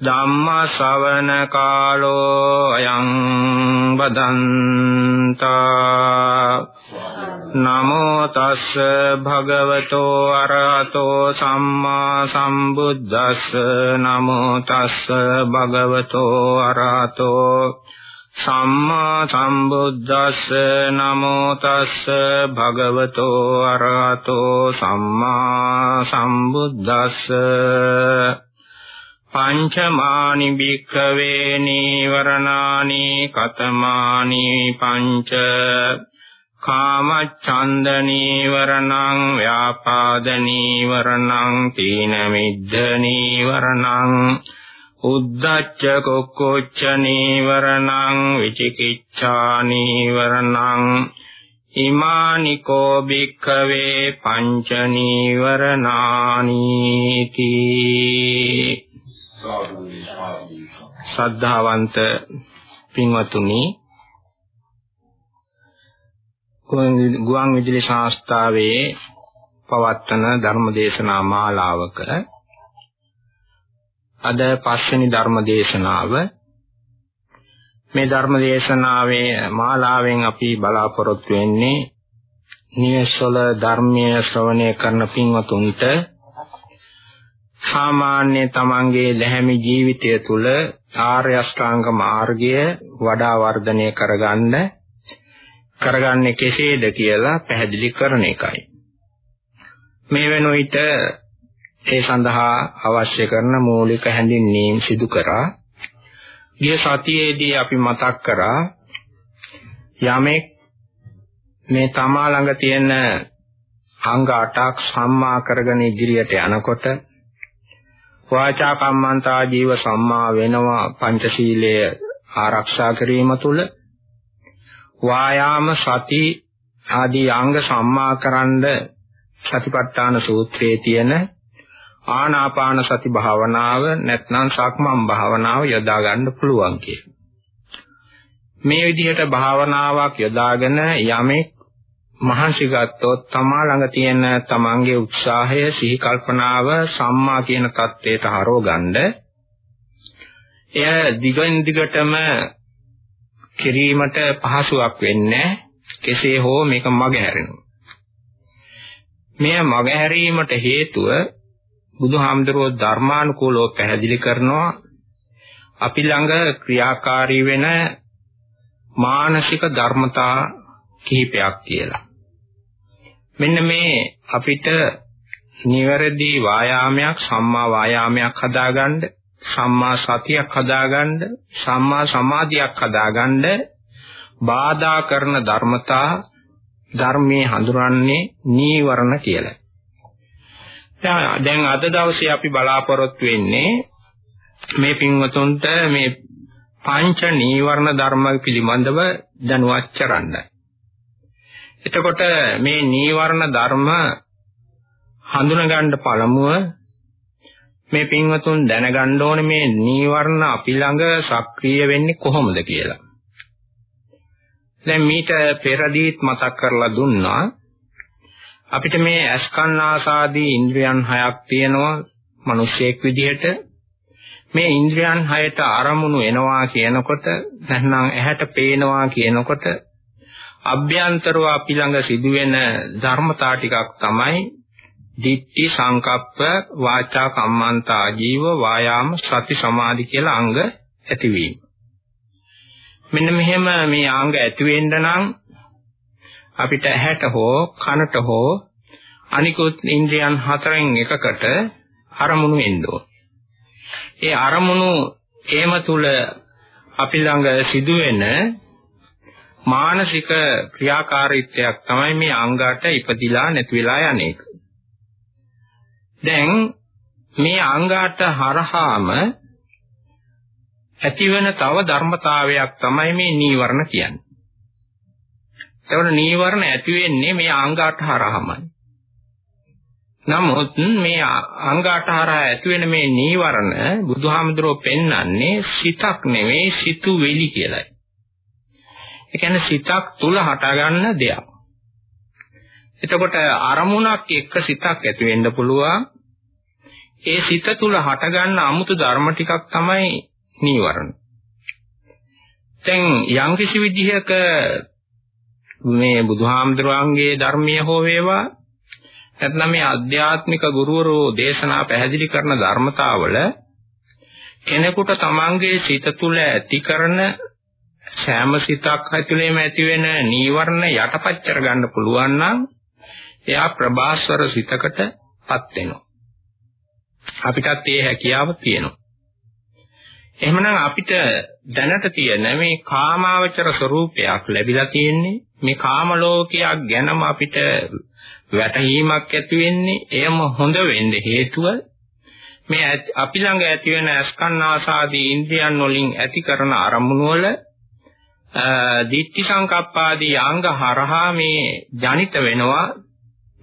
ධම්ම ශ්‍රවණ කාලෝ අයං බදන්තා නමෝ තස්ස භගවතෝ අරහතෝ සම්මා සම්බුද්දස්ස නමෝ තස්ස භගවතෝ අරහතෝ සම්මා සම්බුද්දස්ස නමෝ තස්ස භගවතෝ අරහතෝ සම්මා සම්බුද්දස්ස පංචමානි භික්ඛවේ නීවරණානි කතමානි පංච කාමච්ඡන්ද නීවරණං ව්‍යාපාද නීවරණං තීන මිද්ධ නීවරණං උද්දච්ච කුක්කුච්ච නීවරණං විචිකිච්ඡා නීවරණං ඉමානි කෝ භික්ඛවේ පංච නීවරණානි තී ශ්‍රද්ධාවන්ත පින්වතුනි ගුවන් විදුලි සංස්ථාවේ පවත්වන ධර්මදේශනා මාලාවක අද පස්වෙනි ධර්ම දේශනාව මේ ධර්ම දේශනාවේ මාලාවෙන් අපි බලාපොරොත්තු වෙන්නේ නිවසල ධර්මයේ ශ්‍රවණය කරන පින්වතුන්ට සාමාන්‍ය තමන්ගේ ලැහැමි ජීවිතය තුළ ආර්ය අෂ්ටාංග මාර්ගය වඩා වර්ධනය කරගන්න කරගන්නේ කෙසේද කියලා පැහැදිලි කරන එකයි. මේ වෙන විට ඒ සඳහා අවශ්‍ය කරන මූලික හැඳින්වීම් සිදු කරා. ගිය සතියේදී අපි මතක් කරා යමෙක් මේ තමා ළඟ තියෙන අංග 8ක් සම්මා කරගෙන ඉදිරියට යනකොට වාචා කම්මන්තා ජීව සම්මා වෙනවා පංචශීලය ආරක්ෂා කිරීම තුළ. වායාම සති ආදී අංග සම්මාකරනද සතිපට්ඨාන සූත්‍රයේ තියෙන ආනාපාන සති භාවනාව නැත්නම් සක්මන් භාවනාව යොදා ගන්න පුළුවන් මේ විදිහට භාවනාවක් යොදාගෙන යමෙක් මහන්සි ගත්තොත් තමා ළඟ තියෙන තමන්ගේ උත්සාහය සිහි කල්පනාව සම්මා කියන தත්ත්වයට හරව ගන්න. එය දිගින් දිගටම කිරීමට පහසුවක් වෙන්නේ කෙසේ හෝ මේක මගහැරෙනවා. මෙය මගහැරීමට හේතුව බුදුහාමුදුරුවෝ ධර්මානුකූලව පැහැදිලි කරනවා අපි ළඟ ක්‍රියාකාරී වෙන මානසික ධර්මතා කිහිපයක් කියලා. මෙන්න මේ අපිට නිවැරදි වායාමයක් සම්මා වායාමයක් හදාගන්න සම්මා සතියක් හදාගන්න සම්මා සමාධියක් හදාගන්න බාධා කරන ධර්මතා ධර්මයේ හඳුරන්නේ නීවරණ කියලා. දැන් අද දවසේ අපි බලාපොරොත්තු වෙන්නේ මේ පින්වතුන්ට මේ පංච නීවරණ ධර්ම පිළිබඳව දැනුවත් කරන්නයි. එතකොට මේ නීවරණ ධර්ම හඳුනගන්න පළමුව මේ පින්වතුන් දැනගන්න ඕනේ මේ නීවරණ අපි ළඟ සක්‍රිය වෙන්නේ කොහොමද කියලා. දැන් මීට පෙරදීත් මතක් කරලා දුන්නා අපිට මේ අස්කන්නාසාදී ඉන්ද්‍රියන් හයක් තියෙනවා මිනිසෙක් විදිහට මේ ඉන්ද්‍රියන් හයට අරමුණු එනවා කියනකොට නැත්නම් ඇහැට පේනවා කියනකොට අභ්‍යන්තරව අපි ළඟ සිදුවෙන ධර්මතා ටිකක් තමයි දිට්ඨි සංකප්ප වාචා කම්මන්තා ජීව වායාම සති සමාධි කියලා අංග ඇතිවීම. මෙන්න මෙහෙම මේ අංග ඇති වෙන්න නම් අපිට ඇහැට හෝ කනට හෝ අනිකුත් ඉන්ද්‍රියන් හතරෙන් එකකට අරමුණු එන්න ඒ අරමුණු ඒම තුල අපි ළඟ සිදුවෙන මානසික ක්‍රියාකාරීත්වයක් තමයි මේ අංගාට ඉපදිලා නැති වෙලා යන එක. දැන් මේ අංගාට හරහාම ඇතිවන තව ධර්මතාවයක් තමයි මේ නීවරණ කියන්නේ. ඒවන නීවරණ ඇති වෙන්නේ මේ අංගාට හරහාමයි. නමුත් මේ අංගාට හරහා ඇති වෙන මේ නීවරණ බුදුහාමුදුරුවෝ පෙන්වන්නේ සිතක් නෙවෙයි සිතුවිලි කියලායි. ඒ කියන්නේ සිතක් තුල හටගන්න දෙයක්. එතකොට අරමුණක් එක්ක සිතක් ඇති වෙන්න පුළුවන්. ඒ සිත තුල හටගන්න 아무තු ධර්ම ටිකක් තමයි නීවරණ. දැන් යම්කිසි විදිහක මේ බුදුහාමුදුරන්ගේ ධර්මීය හෝ වේවා නැත්නම් මේ ආධ්‍යාත්මික ගුරුවරෝ දේශනා පැහැදිලි කරන ධර්මතාවල කෙනෙකුට තමන්ගේ සිත තුළ ඇති කරන සෑම සිතක් ඇතුළේම ඇති වෙන නීවරණ යටපත් කර ගන්න පුළුවන් නම් එයා ප්‍රභාස්වර සිතකටපත් වෙනවා. අපිටත් ඒ හැකියාව තියෙනවා. එහෙමනම් අපිට දැනට තියෙන මේ කාමාවචර ස්වરૂපයක් ලැබිලා තියෙන්නේ මේ කාම ලෝකයක් ගැනම අපිට වැටහීමක් ඇති වෙන්නේ එයම හොඳ වෙන්න හේතුව මේ අපි ළඟ ඇති වෙන අස්කන්නාසාදී ඉන්ද්‍රියන් වලින් ඇති කරන අරමුණු වල දිට්ඨි සංකප්පාදී අංග හරහා මේ ජනිත වෙනවා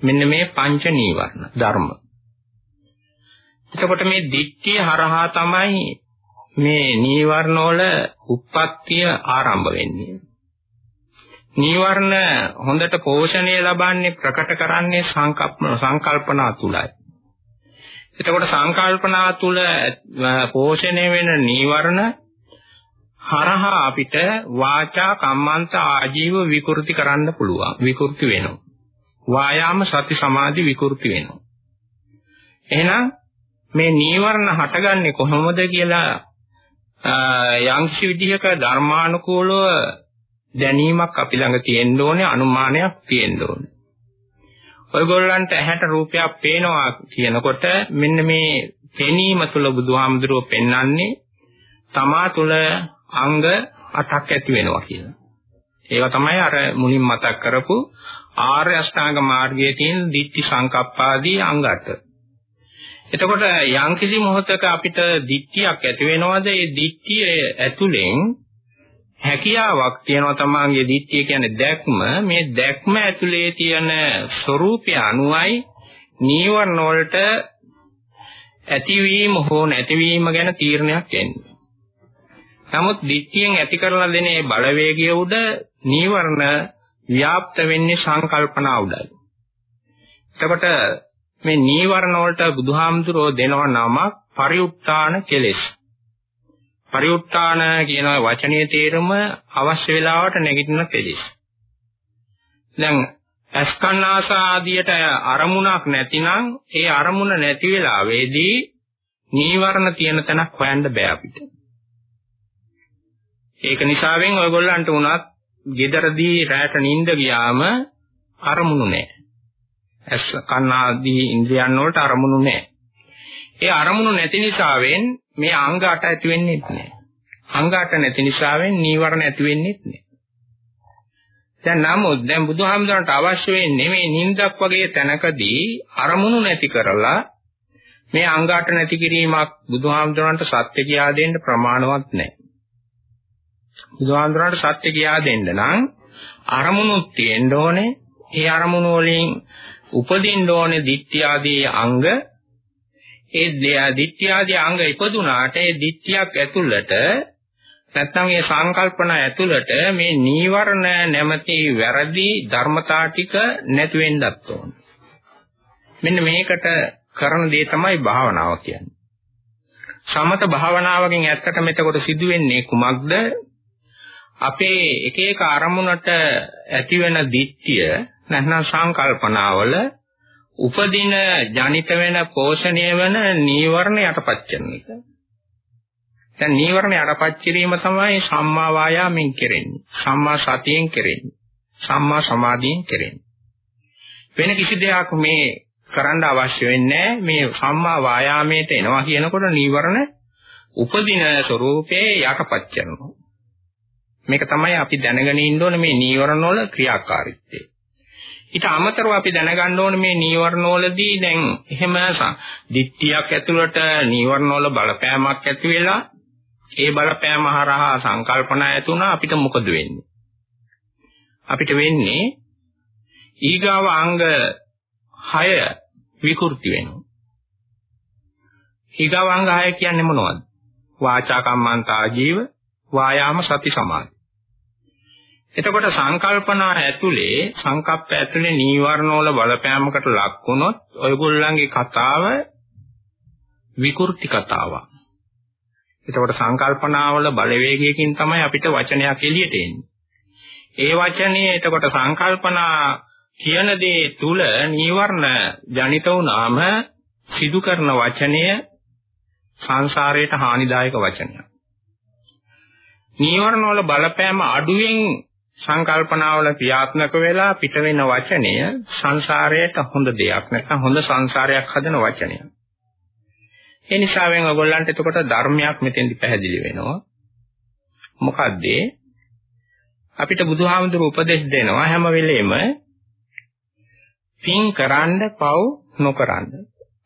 මෙන්න මේ පංච නීවරණ ධර්ම. එතකොට මේ දිට්ඨිය හරහා තමයි මේ නීවරණ වල උප්පත්තිය ආරම්භ වෙන්නේ. නීවරණ හොඳට පෝෂණය ලබන්නේ ප්‍රකට කරන්නේ සංකල්ප සංකල්පනා තුලයි. එතකොට සංකල්පනා තුල පෝෂණය වෙන නීවරණ හරහා අපිට වාචා කම්මන්ත ආජීව විකෘති කරන්න පුළුවන්. විකෘති වෙනවා. වායාම සති සමාධි විකෘති වෙනවා. එහෙනම් මේ නීවරණ හටගන්නේ කොහොමද කියලා යම්කිසි විදිහක ධර්මානුකූලව දැනීමක් අපි ළඟ තියෙන්න ඕනේ අනුමානයක් තියෙන්න ඕනේ. ඔයගොල්ලන්ට ඇහැට රූපයක් පේනවා කියනකොට මෙන්න මේ පෙනීම තුල බුදුහාමුදුරුවෝ පෙන්වන්නේ තමා තුල අංග 8ක් ඇති වෙනවා කියලා. ඒවා තමයි අර මුලින් මතක් කරපු ආර්ය අෂ්ටාංග මාර්ගයේ තියෙන ditthi සංකප්පාදී අංග 8. එතකොට යම්කිසි මොහොතක අපිට දිට්ඨියක් ඇති වෙනවද ඒ දිට්ඨිය ඇතුලෙන් හැකියාවක් තියෙනවා තමන්ගේ දිට්ඨිය කියන්නේ දැක්ම මේ දැක්ම ඇතුලේ තියෙන ස්වરૂපය අනුවයි නීවරණ වලට ඇතිවීම හෝ නැතිවීම ගැන තීරණයක් එන්නේ. නමුත් දිට්ඨියෙන් ඇති කරලා දෙන මේ බලවේගය උඩ නීවරණ ව්‍යාප්ත වෙන්නේ සංකල්පනා උඩයි. එතකොට මේ නීවරණ වලට බුදුහාමුදුරෝ දෙනව නමක් පරිඋත්තාන කෙලෙස්. පරිඋත්තාන කියන වචනේ තේරුම අවශ්‍ය වෙලාවට නැගිටින කෙලෙස්. දැන් අස්කන්නාස ආදියට අරමුණක් නැතිනම් ඒ අරමුණ නැති වෙලාවේදී නීවරණ තියෙන තැනක් හොයන්න බෑ අපිට. ඒක නිසාවෙන් ඔයගොල්ලන්ට උනත් ගෙදරදී රැට නිින්ද ගියාම අරමුණු නැහැ. ඇස් කන් ආදී ඉන්ද්‍රියන් වලට අරමුණු නැහැ. ඒ අරමුණු නැති නිසාවෙන් මේ අංග 8 ඇති වෙන්නේ නැහැ. අංග 8 නැති නිසාවෙන් නීවරණ ඇති වෙන්නේ නැහැ. දැන් නමුත් දැන් බුදුහාමුදුරන්ට අවශ්‍ය වෙන්නේ මේ නිින්දක් වගේ තැනකදී අරමුණු නැති කරලා මේ අංග 8 නැති කිරීමක් බුදුහාමුදුරන්ට සත්‍ය කියා දෙන්න ප්‍රමාණවත් නැහැ. බුදුහාමුදුරන්ට සත්‍ය කියා දෙන්න නම් අරමුණුත් තියෙන්න ඕනේ. ඒ අරමුණු වලින් උපදින්න ඕනේ ditthya ආදී අංග ඒ ditthya ආදී අංග ඉපදුනාට ඒ ditthයක් ඇතුළට නැත්නම් මේ සංකල්පන ඇතුළට මේ නීවරණ නැමැති වැරදි ධර්මතා ටික නැති වෙන්නත් ඕන. මෙන්න මේකට කරන දේ තමයි භාවනාව කියන්නේ. සමත භාවනාවකින් ඇත්තට මෙතකොට සිදුවෙන්නේ කුමක්ද? අපේ එක එක අරමුණට ඇතිවෙන දිට්ඨිය නැත්නම් සංකල්පනාවල උපදින ජනිත වෙන පෝෂණය වෙන නීවරණ යටපත් කරන එක. දැන් නීවරණ යටපත් කිරීම තමයි සම්මා වායාමෙන් කෙරෙන්නේ. සම්මා සතියෙන් කෙරෙන්නේ. සම්මා සමාධියෙන් කෙරෙන්නේ. වෙන කිසි දෙයක් මේ කරන්න අවශ්‍ය වෙන්නේ මේ සම්මා වායාමයට එනවා කියනකොට නීවරණ උපදින ස්වરૂපේ යටපත් කරනවා. මේක තමයි අපි දැනගෙන ඉන්න ඕනේ මේ නීවරණ වල ක්‍රියාකාරීත්වය. ඊට අමතරව අපි දැනගන්න ඕනේ මේ නීවරණවලදී දැන් එහෙම දිට්ඨියක් ඇතුළට නීවරණවල බලපෑමක් ඇති වෙලා ඒ බලපෑම හරහා සංකල්පනා ඇතුණා අපිට මොකද වෙන්නේ? අපිට වෙන්නේ ඊගාව අංග 6 විකෘති වෙනවා. ඊගාව අංග 6 කියන්නේ මොනවද? වාචා කම්මන්ත ආජීව, වායාම සති සමාධි. එතකොට සංකල්පනා ඇතුලේ සංකප්ප ඇතුලේ නීවරණ වල බලපෑමකට ලක් වුණොත් ඔයගොල්ලන්ගේ කතාව විකෘති කතාවක්. එතකොට සංකල්පනාවල බලවේගයකින් තමයි අපිට වචනයක් එළියට එන්නේ. ඒ වචනේ එතකොට සංකල්පනා කියන දේ තුල නීවරණ ජනිත වුණාම සිදු කරන වචනය සංසාරයට හානිදායක වචනයක්. නීවරණ වල බලපෑම අඩුවෙන් සංකල්පනාවල ක්‍රියාත්මක වෙලා පිට වෙන වචනය සංසාරයට හොඳ දෙයක් නැත්නම් හොඳ සංසාරයක් හදන වචනයක්. ඒ නිසාවෙන් ඔයගොල්ලන්ට එතකොට ධර්මයක් මෙතෙන්දි පැහැදිලි වෙනවා. මොකද්ද? අපිට බුදුහාමුදුරු උපදෙස් දෙනවා හැම වෙලෙම පින් කරන්න පව් නොකරන්න.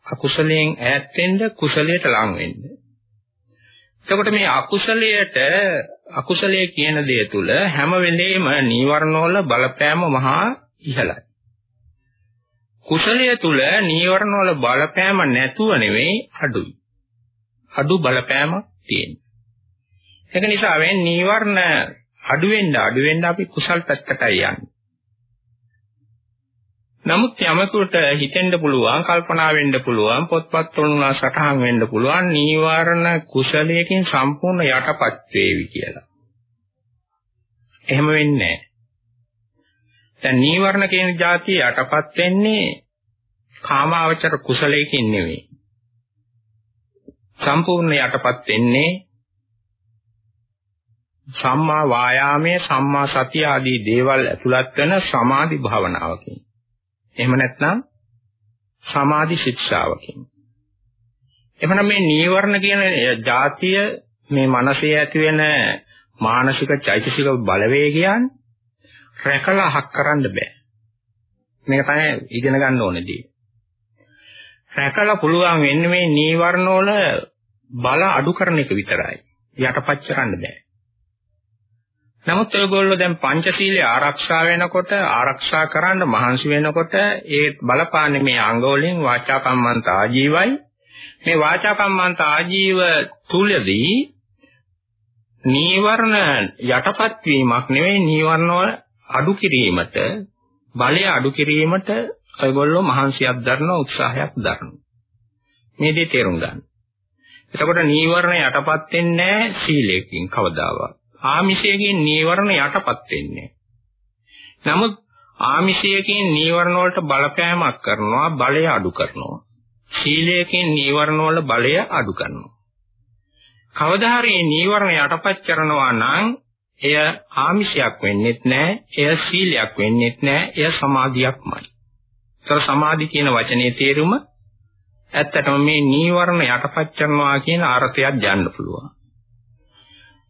අකුසලයෙන් ඈත් වෙන්න කුසලයට ලං වෙන්න. එතකොට මේ අකුසලයට අකුසලයේ කියන දේ තුල හැම වෙලෙම නීවරණවල බලපෑම මහා ඉහළයි. කුසලයේ තුල නීවරණවල බලපෑම නැතුව නෙවෙයි අඩුයි. අඩු බලපෑම තියෙනවා. ඒක නිසා වෙන් නීවරණ අඩු වෙන්න අඩු වෙන්න අපි කුසල් පැත්තටයි යන්නේ. නමුත් යමකට හිතෙන්න පුළුවන් කල්පනා වෙන්න පුළුවන් පොත්පත් වල සටහන් වෙන්න පුළුවන් නීවරණ කුසලයකින් සම්පූර්ණ යටපත් වේවි කියලා. එහෙම වෙන්නේ නැහැ. දැන් නීවරණ කියන જાතිය යටපත් වෙන්නේ කාමාවචර කුසලයකින් නෙවෙයි. සම්පූර්ණ යටපත් වෙන්නේ සම්මා වායාමයේ සම්මා සතිය ආදී දේවල් ඇතුළත් වෙන සමාධි භාවනාවකින්. එහෙම නැත්නම් සමාධි ශික්ෂාවකින්. එහෙනම් මේ නීවරණ කියන જાතිය මේ මනසේ ඇති වෙන මානසික චෛතසික බලවේගයන් රැකලා හක් කරන්න බෑ. මේක තමයි ඉගෙන ගන්න ඕනේදී. රැකලා පුළුවන් වෙන්නේ මේ නීවරණ වල බල අඩු කරන එක විතරයි. යටපත් කරන්න බෑ. නමුත් ඔයගොල්ලෝ දැන් පංචශීලයේ ආරක්ෂා වෙනකොට ආරක්ෂා කරන්න මහන්සි වෙනකොට ඒ බලපාන්නේ මේ අංග වලින් වාචා කම්මන්ත ආජීවයි මේ වාචා කම්මන්ත ආජීව තුලදී නීවරණ යටපත් වීමක් නෙවෙයි නීවරණ වල අඩු කිරීමට බලය අඩු කිරීමට ඔයගොල්ලෝ මහන්සියක් දරන උත්සාහයක් දරනවා මේ දේ තේරුම් ගන්න. එතකොට නීවරණ යටපත් වෙන්නේ නැහැ සීලයෙන් කවදාවත්. ආමිෂයෙන් නීවරණ යටපත් වෙන්නේ. නමුත් ආමිෂයෙන් නීවරණ වලට බලපෑමක් කරනවා බලය අඩු කරනවා. සීලයෙන් නීවරණ වල බලය අඩු කරනවා. කවදා හරි නීවරණ යටපත් කරනවා නම් එය ආමිෂයක් වෙන්නේත් නැහැ, එය සීලයක් වෙන්නේත් නැහැ, එය සමාධියක්මයි. ඒතර සමාධි කියන වචනේ තේරුම ඇත්තටම මේ නීවරණ යටපත් කරනවා කියන අර්ථයක් ගන්න පුළුවන්.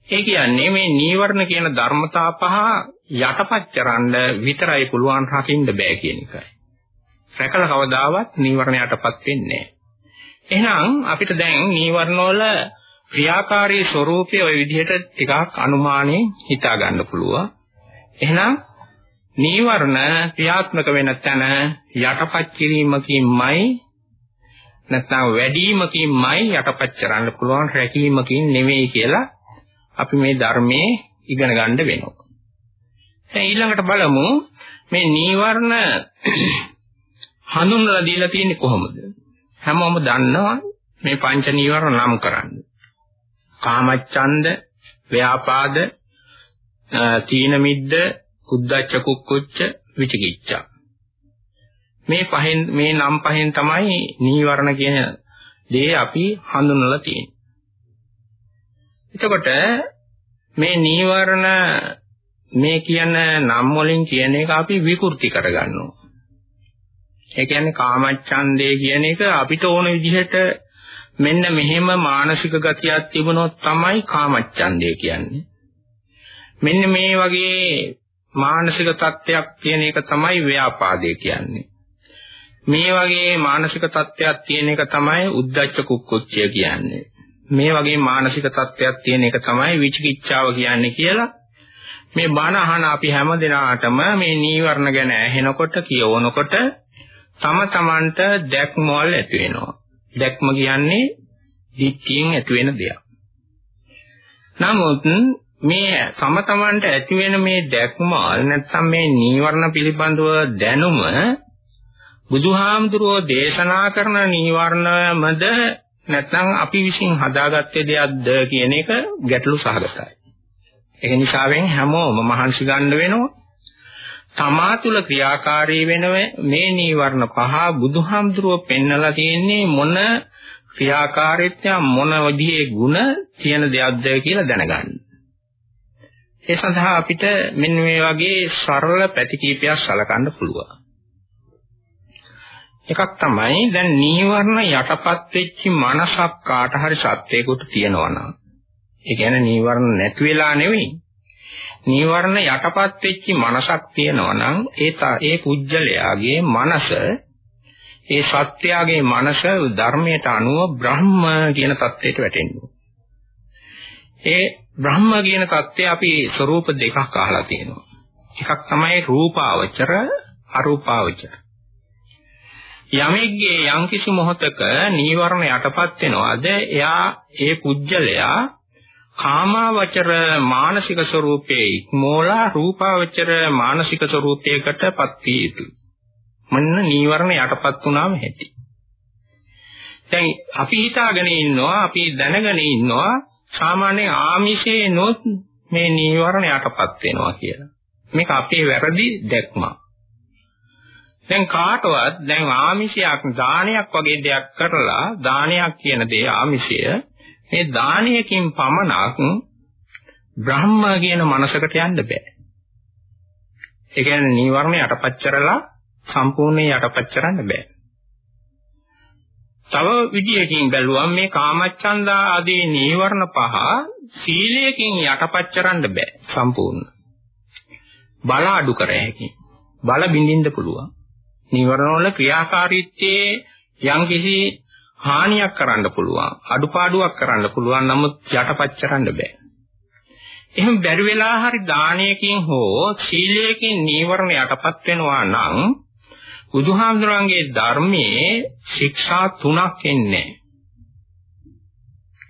ඒ කියන්නේ මේ නීවරණ කියන ධර්මතා පහ යටපත්චරන්න විතරයි පුළුවන් රකින්න බෑ කියන එකයි. රැකලා කවදාවත් නීවරණයටපත් වෙන්නේ නැහැ. එහෙනම් අපිට දැන් නීවරණ වල ක්‍රියාකාරී ස්වરૂපය ওই විදිහට ටිකක් අනුමානෙන් හිතා ගන්න පුළුවන්. එහෙනම් නීවරණ ක්‍රියාත්මක වෙන තැන යටපත් කිරීමකින්මයි නැත්නම් වැඩිමකින්මයි යටපත් කරන්න පුළුවන් රැකීමකින් නෙමෙයි කියලා අපි මේ ධර්මයේ ඉගෙන ගන්න වෙනවා. දැන් ඊළඟට බලමු මේ නීවරණ හඳුන්වලා දීලා තියෙන්නේ කොහොමද? හැමෝම දන්නවා මේ පංච නීවරණ නම් කරන්නේ. කාමච්ඡන්ද, ව්‍යාපාද, තීන මිද්ද, උද්ධච්ච කුක්කුච්ච, විචිකිච්ඡා. මේ පහෙන් මේ නම් පහෙන් තමයි නීවරණ කියන දේ අපි හඳුන්වලා තියෙන්නේ. එතකොට මේ නීවරණ මේ කියන නම් වලින් කියන එක අපි විකෘති කරගන්නවා. ඒ කියන්නේ කාමච්ඡන්දේ කියන එක අපිට ඕන විදිහට මෙන්න මෙහෙම මානසික ගතියක් තිබුණොත් තමයි කාමච්ඡන්දේ කියන්නේ. මෙන්න මේ වගේ මානසික තත්ත්වයක් තියෙන එක තමයි ව්‍යාපාදේ කියන්නේ. මේ වගේ මානසික තත්ත්වයක් තියෙන එක තමයි උද්ධච්ච කුක්කුච්චය කියන්නේ. මේ වගේ මානසික තත්ත්වයක් තියෙන එක තමයි විචිකිච්ඡාව කියන්නේ කියලා මේ බණ අහන අපි හැම දිනාටම මේ නීවරණ ගැන ඇහෙනකොට කියවනකොට තම තමන්ට දැක්මවල ඇති වෙනවා. දැක්ම කියන්නේ දික්කියෙන් ඇති වෙන දෙයක්. නමුත් මේ තම තමන්ට ඇති වෙන මේ දැක්මවල නැත්නම් මේ නීවරණ පිළිබඳව දැනුම බුදුහාමුදුරෝ දේශනා කරන නීවරණමද නැත්නම් අපි විසින් හදාගත්තේ දෙයක්ද කියන එක ගැටලු සහගතයි. ඒ නිසාවෙන් හැමෝම මහන්සි ගන්න වෙනවා. තමා තුළ ක්‍රියාකාරී වෙන මේ නීවරණ පහ බුදුහාමුදුරුව පෙන්නලා තියෙන්නේ මොන ක්‍රියාකාරීත්වය මොන විදිහේ ಗುಣ තියෙන දෙයක්ද කියලා දැනගන්න. ඒ සඳහා අපිට මෙන්න මේ වගේ සරල පැති කීපයක් සලකන්න පුළුවන්. එකක් තමයි දැන් නීවරණ යටපත් වෙච්ච මනසක් කාට හරි සත්‍යයකට තියෙනවා නම්. ඒ කියන්නේ නීවරණ නැති වෙලා නෙවෙයි. නීවරණ යටපත් වෙච්ච මනසක් තියෙනවා නම් ඒ ඒ කුජ්ජලයාගේ මනස ඒ සත්‍යයාගේ මනස ධර්මයට අනුව බ්‍රහ්ම කියන தත්ත්වයට වැටෙනවා. ඒ බ්‍රහ්ම කියන தත්ත්වය අපි ස්වરૂප දෙකක් අහලා තියෙනවා. එකක් තමයි රූපාවචර අරූපාවචර. යමෙක්ගේ යම්කිසි මොහතක නීවරණ යටපත් වෙනවාද එයා ඒ පුජ්‍යලයා කාමාවචර මානසික ස්වરૂපයේ ඉක්මෝලා රූපාවචර මානසික ස්වરૂපයකටපත් විය යුතුයි. මන්න නීවරණ යටපත් වුණාම ඇති. දැන් අපි හිතාගෙන ඉන්නවා අපි දැනගෙන ඉන්නවා සාමාන්‍ය ආමිෂේ නොත් මේ නීවරණ යටපත් වෙනවා කියලා. මේක අපේ වැරදි දැක්මක්. දැන් කාටවත් දැන් ආමිෂයක් දානයක් වගේ දෙයක් කරලා දානයක් කියන දේ ආමිෂය මේ දානයකින් පමණක් බ්‍රහ්ම කියන මනසකට යන්න බෑ. ඒ කියන්නේ නීවරණ යටපත් කරලා සම්පූර්ණයෙන් යටපත් කරන්න බෑ. තව විදියකින් බැලුවම මේ කාමච්ඡන්ද ආදී නීවරණ පහ සීලයෙන් යටපත් කරන්න බෑ සම්පූර්ණ. බල අඩු කර හැකි. බල බින්දින්න පුළුවන්. නීවරණ වල ක්‍රියාකාරීත්වයේ යම්කිසි හානියක් කරන්න පුළුවන් අඩුපාඩුවක් කරන්න පුළුවන් නමුත් යටපත් කරන්න බෑ. එහෙනම් බැරි වෙලා හරි දානයකින් හෝ සීලයකින් නීවරණ යටපත් වෙනවා නම් බුදුහාමුදුරන්ගේ ධර්මයේ ශික්ෂා තුනක් එන්නේ.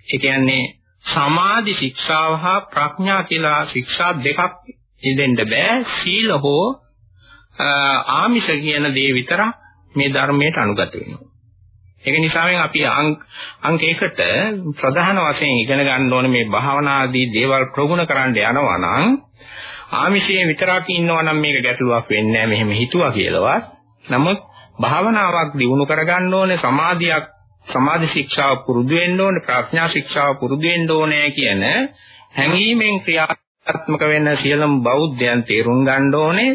ඒ කියන්නේ සමාධි ශික්ෂාව හා ප්‍රඥා කියලා ශික්ෂා දෙකක් ඉදෙන්න බෑ. සීල හෝ ආමිෂ කියන දේ විතරක් මේ ධර්මයට අනුගත වෙනවා ඒක නිසාවෙන් අපි අංක 1ට ප්‍රධාන වශයෙන් ඉගෙන ගන්න ඕනේ මේ භාවනාදී දේවල් ප්‍රගුණ කරන්න යනවා නම් ආමිෂයේ විතරක් ඉන්නවා නම් මේක ගැටලුවක් වෙන්නේ නැහැ මෙහෙම හිතුවා කියලාවත්. නමුත් භාවනාවක් දියුණු කරගන්න ඕනේ සමාධියක් සමාධි ශික්ෂාව පුරුදු වෙන්න ඕනේ ප්‍රඥා ශික්ෂාව පුරුදු වෙන්න ඕනේ කියන හැඟීමෙන් ක්‍රියාත්මක වෙන සියලුම බෞද්ධයන් තේරුම් ගන්න ඕනේ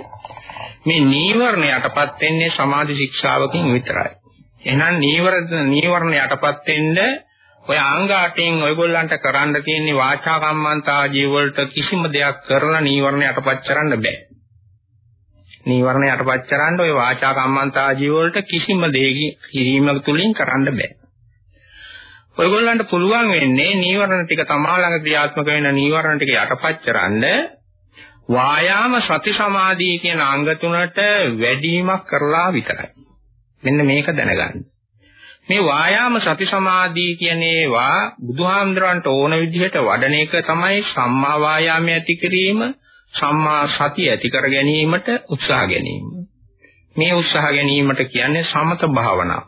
මේ නීවරණ යටපත් වෙන්නේ සමාධි ශික්ෂාවකින් විතරයි. එහෙනම් නීවරණ නීවරණ යටපත් වෙන්න ඔය අංග අටෙන් ඔයගොල්ලන්ට කරන්න තියෙන වාචා කම්මන්තා ජීවවලට කිසිම දෙයක් කරලා නීවරණ යටපත් කරන්න බෑ. නීවරණ යටපත් කරන්න ඔය වාචා කම්මන්තා ජීවවලට කිසිම දෙයකින් කිරීම තුලින් කරන්න බෑ. ඔයගොල්ලන්ට පුළුවන් වෙන්නේ නීවරණ ටික තමා ළඟ ක්‍රියාත්මක වෙන නීවරණ ටික යටපත් කරන්න වායාම සති සමාධිය කියන අංග තුනට වැඩිවීමක් කරලා විතරයි. මෙන්න මේක දැනගන්න. මේ වායාම සති සමාධිය කියන ඒවා බුදුහාමුදුරන්ට ඕන විදිහට වඩන එක තමයි සම්මා වායාමය ඇති කිරීම, සම්මා සතිය ඇති කර ගැනීමට උත්සාහ ගැනීම. මේ උත්සාහ ගැනීමට කියන්නේ සමත භාවනාව.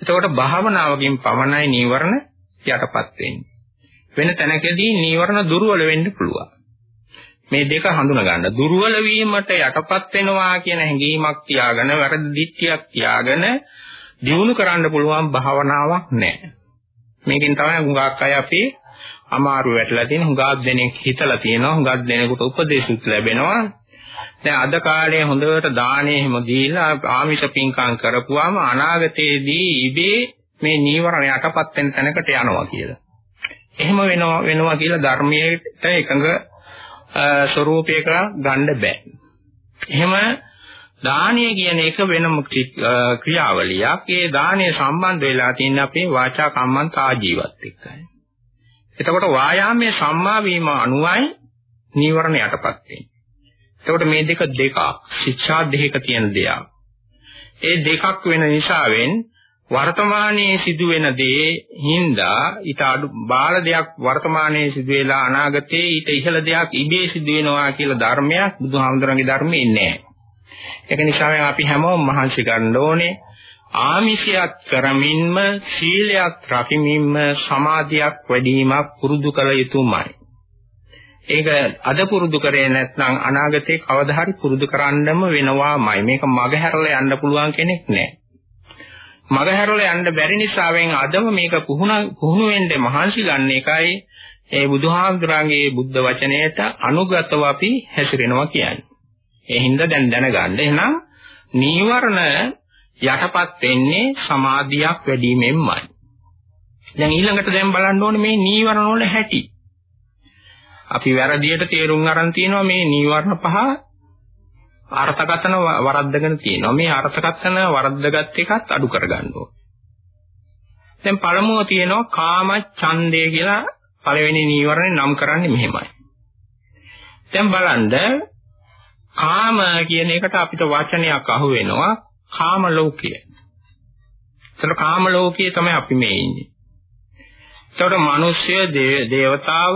එතකොට භාවනාවකින් පමණයි නීවරණ යටපත් වෙන්නේ. වෙන තැනකදී නීවරණ දුර්වල වෙන්න පුළුවන්. මේ දෙක හඳුනා ගන්න. දුර්වල වීමට යටපත් වෙනවා කියන හැඟීමක් තියාගෙන වැරදි දිට්ඨියක් තියාගෙන දියුණු කරන්න පුළුවන් භාවනාවක් නැහැ. මේකෙන් තමයි හුඟක් අය අපි අමාරු වැටලා තියෙන හුඟක් දෙනෙක් හිතලා තියෙනවා හුඟක් දෙනෙකුට උපදේශුත් ලැබෙනවා. දැන් අද කාලේ හොඳට දානේ එහෙම දීලා ආමිෂ පින්කම් කරපුවාම අනාගතයේදී ඉබේ මේ නීවරණ යටපත් වෙන තැනකට යනවා කියලා. එහෙම වෙනවා වෙනවා කියලා ධර්මයට එකඟ ස්වરૂපයක ගන්න බෑ. එහෙම දානය කියන එක වෙනම ක්‍රියාවලියක්. ඒ දානය සම්බන්ධ වෙලා තියෙන අපේ වාචා කම්මන්ත ආජීවත් එක්කයි. එතකොට වායාමයේ සම්මා වීම අනුවයි නීවරණ යටපත් වෙන්නේ. එතකොට මේ දෙක දෙකක් ශික්ෂා දෙකක තියෙන දෙයක්. ඒ දෙකක් වෙන නිසාවෙන් වර්තමානයේ සිදුවෙන දේ හින්දා ඊට අඩු බාල දෙයක් වර්තමානයේ සිදුවෙලා අනාගතයේ ඊට ඉහළ දෙයක් ඉබේ සිදුවෙනවා කියලා ධර්මයක් බුදුහාමුදුරන්ගේ ධර්මයේ නැහැ. ඒක නිසා අපි හැමෝම මහන්සි ගන්න ඕනේ ආමිෂයක් කරමින්ම සීලයක් රකිමින්ම සමාධියක් වැඩිවීමක් පුරුදු කළ යුතුමයි. ඒක අද පුරුදු කරේ නැත්නම් අනාගතේ කවදා හරි පුරුදු කරන්නම වෙනවාමයි. මේක මගහැරලා යන්න පුළුවන් කෙනෙක් නැහැ. මගහැරලා යන්න බැරි නිසාවෙන් අදම මේක පුහුණ පුහුණු වෙන්න මහන්සි ගන්න එකයි ඒ බුදුහාමුදුරන්ගේ බුද්ධ වචනයට අනුගතව අපි හැසිරෙනවා කියන්නේ. ඒ හින්දා දැන් දැනගන්න. එහෙනම් නීවරණ යටපත් වෙන්නේ සමාධියක් වැඩිවීමෙන්මයි. දැන් ඊළඟට දැන් බලන්න ඕනේ මේ නීවරණ වල හැටි. අපි වැරදියට තේරුම් අරන් තියෙනවා මේ නීවරණ පහ අර්ථකථන වරද්දගෙන තියෙනවා. මේ අර්ථකථන වරද්දගත් එකත් අඩු කරගන්න ඕනේ. දැන් පළමුව තියෙනවා කාම ඡන්දය කියලා පළවෙනි නීවරණය නම් කරන්නේ මෙහෙමයි. දැන් බලන්න කාම කියන එකට අපිට වචනයක් අහු වෙනවා කාම ලෝකය. ඒතර කාම ලෝකයේ තමයි අපි මේ ඉන්නේ. ඒතර මිනිස්සය දේවතාව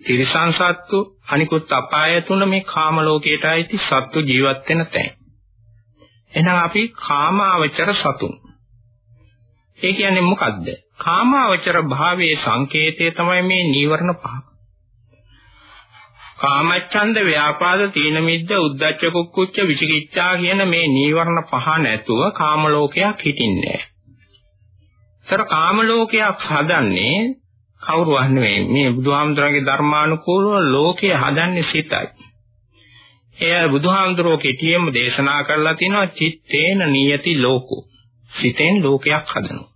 තිරිසන් සත්තු අනිකුත් අපාය තුන මේ කාම ලෝකයට අයිති සත්තු ජීවත් වෙන තැන්. එහෙනම් අපි කාමාවචර සතුන්. ඒ කියන්නේ මොකද්ද? කාමාවචර භාවයේ සංකේතය තමයි මේ නීවරණ පහ. කාමච්ඡන්ද ව්‍යාපාද තීන මිද්ද උද්ධච්ච කුක්කුච්ච විචිකිච්ඡා කියන මේ නීවරණ පහ නැතුව කාම ලෝකයක් හිටින්නේ නැහැ. සර කාම ලෝකයක් හදන්නේ කවුරුවත් නෙවෙයි මේ බුදුහාමුදුරන්ගේ ධර්මානුකූලව ලෝකය හදන්නේ සිතයි. එය බුදුහාමුදුරෝ කෙටියෙන්ම දේශනා කරලා තිනවා චිත්තේන නියති ලෝකෝ. සිතෙන් ලෝකයක් හදනවා.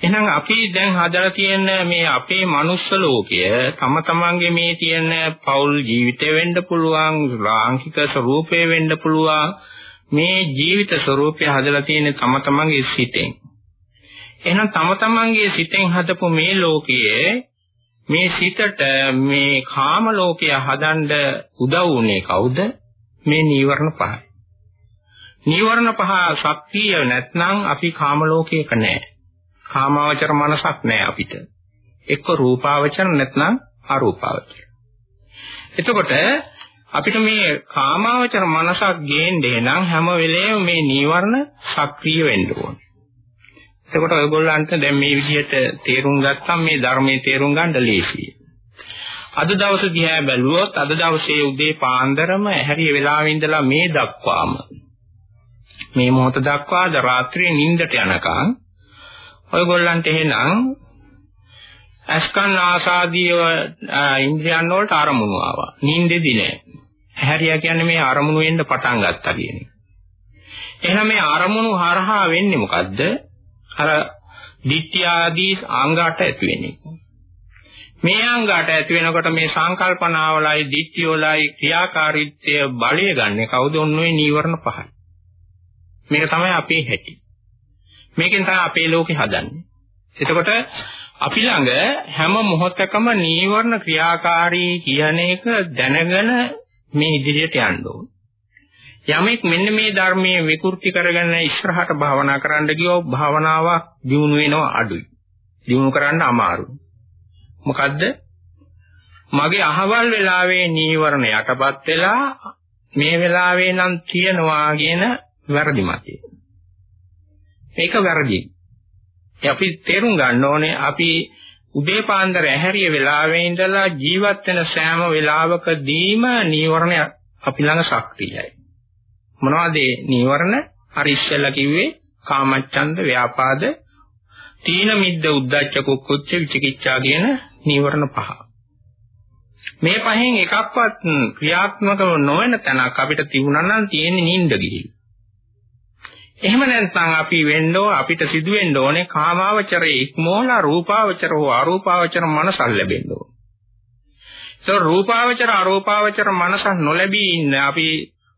එහෙනම් අපි දැන් හදලා තියෙන මේ අපේ මනුස්ස ලෝකය තම තමන්ගේ මේ තියෙන පෞල් ජීවිතය වෙන්න පුළුවන් ලාංකික ස්වરૂපය වෙන්න පුළුවන් මේ ජීවිත ස්වરૂපය හදලා තියෙන තම තමන්ගේ සිතෙන් එහෙනම් තම තමන්ගේ සිතෙන් හදපු මේ ලෝකයේ මේ සිතට මේ කාම ලෝකය හදන්න උදව් වුණේ කවුද? මේ නීවරණ පහයි. නීවරණ පහ ශක්තිය නැත්නම් අපි කාම ලෝකයක නැහැ. කාමාවචර මනසක් නැහැ අපිට. එක්ක රූපාවචර නැත්නම් අරූපාවචර. එතකොට අපිට මේ කාමාවචර මනසක් ගේන්නේ නම් හැම වෙලේම මේ නීවරණ සක්‍රිය වෙන්න ඕනේ. එතකොට ඔයගොල්ලන්ට දැන් මේ විදිහට තේරුම් ගත්තම් මේ ධර්මයේ තේරුම් ගන්න ලේසියි. අද දවසේ දිහා බැලුවොත් අද දවසේ උදේ පාන්දරම ඇහැරිය වෙලාවෙ ඉඳලා මේ දක්වාම මේ මොහොත දක්වා ද රාත්‍රියේ නිින්දට යනකම් ඔයගොල්ලන්ට එහෙනම් අස්කන් ආසාදීව ඉන්ද්‍රියන් වලට අරමුණු ආවා. නිින්දෙදි නෑ. ඇහැරියා කියන්නේ මේ අරමුණු වෙන්න පටන් ගත්තා කියන එක. එහෙනම් මේ අරමුණු හරහා වෙන්නේ මොකද්ද? අර ditthya ආදී අංගාට ඇති වෙන්නේ. මේ අංගාට ඇති වෙනකොට මේ සංකල්පනාවලයි ditthියවලයි ක්‍රියාකාරීත්වය බලය ගන්න කවුද ඔන්නේ නීවරණ පහයි. මේක තමයි අපේ හැටි. මේකෙන් තමයි අපේ ලෝකේ හදන්නේ. එතකොට අපි ළඟ හැම මොහොතකම නීවරණ ක්‍රියාකාරී කියන එක දැනගෙන මේ ඉදිරියට යන්න ඕන. යමෙක් මෙන්න මේ ධර්මයේ විකෘති කරගෙන ඉස්සරහට භාවනා කරන්න ගියොත් භාවනාවක් දියුණු වෙනවා අඩුයි. දියුණු කරන්න අමාරුයි. මොකද්ද? මගේ අහවල් වෙලාවේ නීවරණ යටපත් වෙලා මේ වෙලාවේ නම් තියනවා කියන වැරදි මතය. මේක වැරදි. අපි තේරුම් ගන්න ඕනේ අපි උදේ පාන්දර ඇහැරිය වෙලාවේ ඉඳලා ජීවත් වෙන සෑම වෙලාවකදීම නීවරණ අපි ළඟ ශක්තියයි. මොනවද මේ නීවරණ? අර ඉස්සෙල්ලා කිව්වේ කාමච්ඡන්ද, ව්‍යාපාද, තීන මිද්ද, උද්ධච්ච, කුක්කුච්ච, විචිකිච්ඡා කියන නීවරණ පහ. මේ පහෙන් එකක්වත් ක්‍රියාත්මක නොවන තැනක් අපිට තිබුණා නම් තියෙන්නේ නිින්ද ගිහින්. එහෙම නැත්නම් අපි වෙන්නෝ අපිට සිදු වෙන්න ඕනේ කාමාවචරයේ ඉක්මෝලා රූපාවචර හෝ අරූපාවචර මනසක් ලැබෙන්න ඕනේ. ඒ රූපාවචර අරූපාවචර මනසක් නොලැබී ඉන්න අපි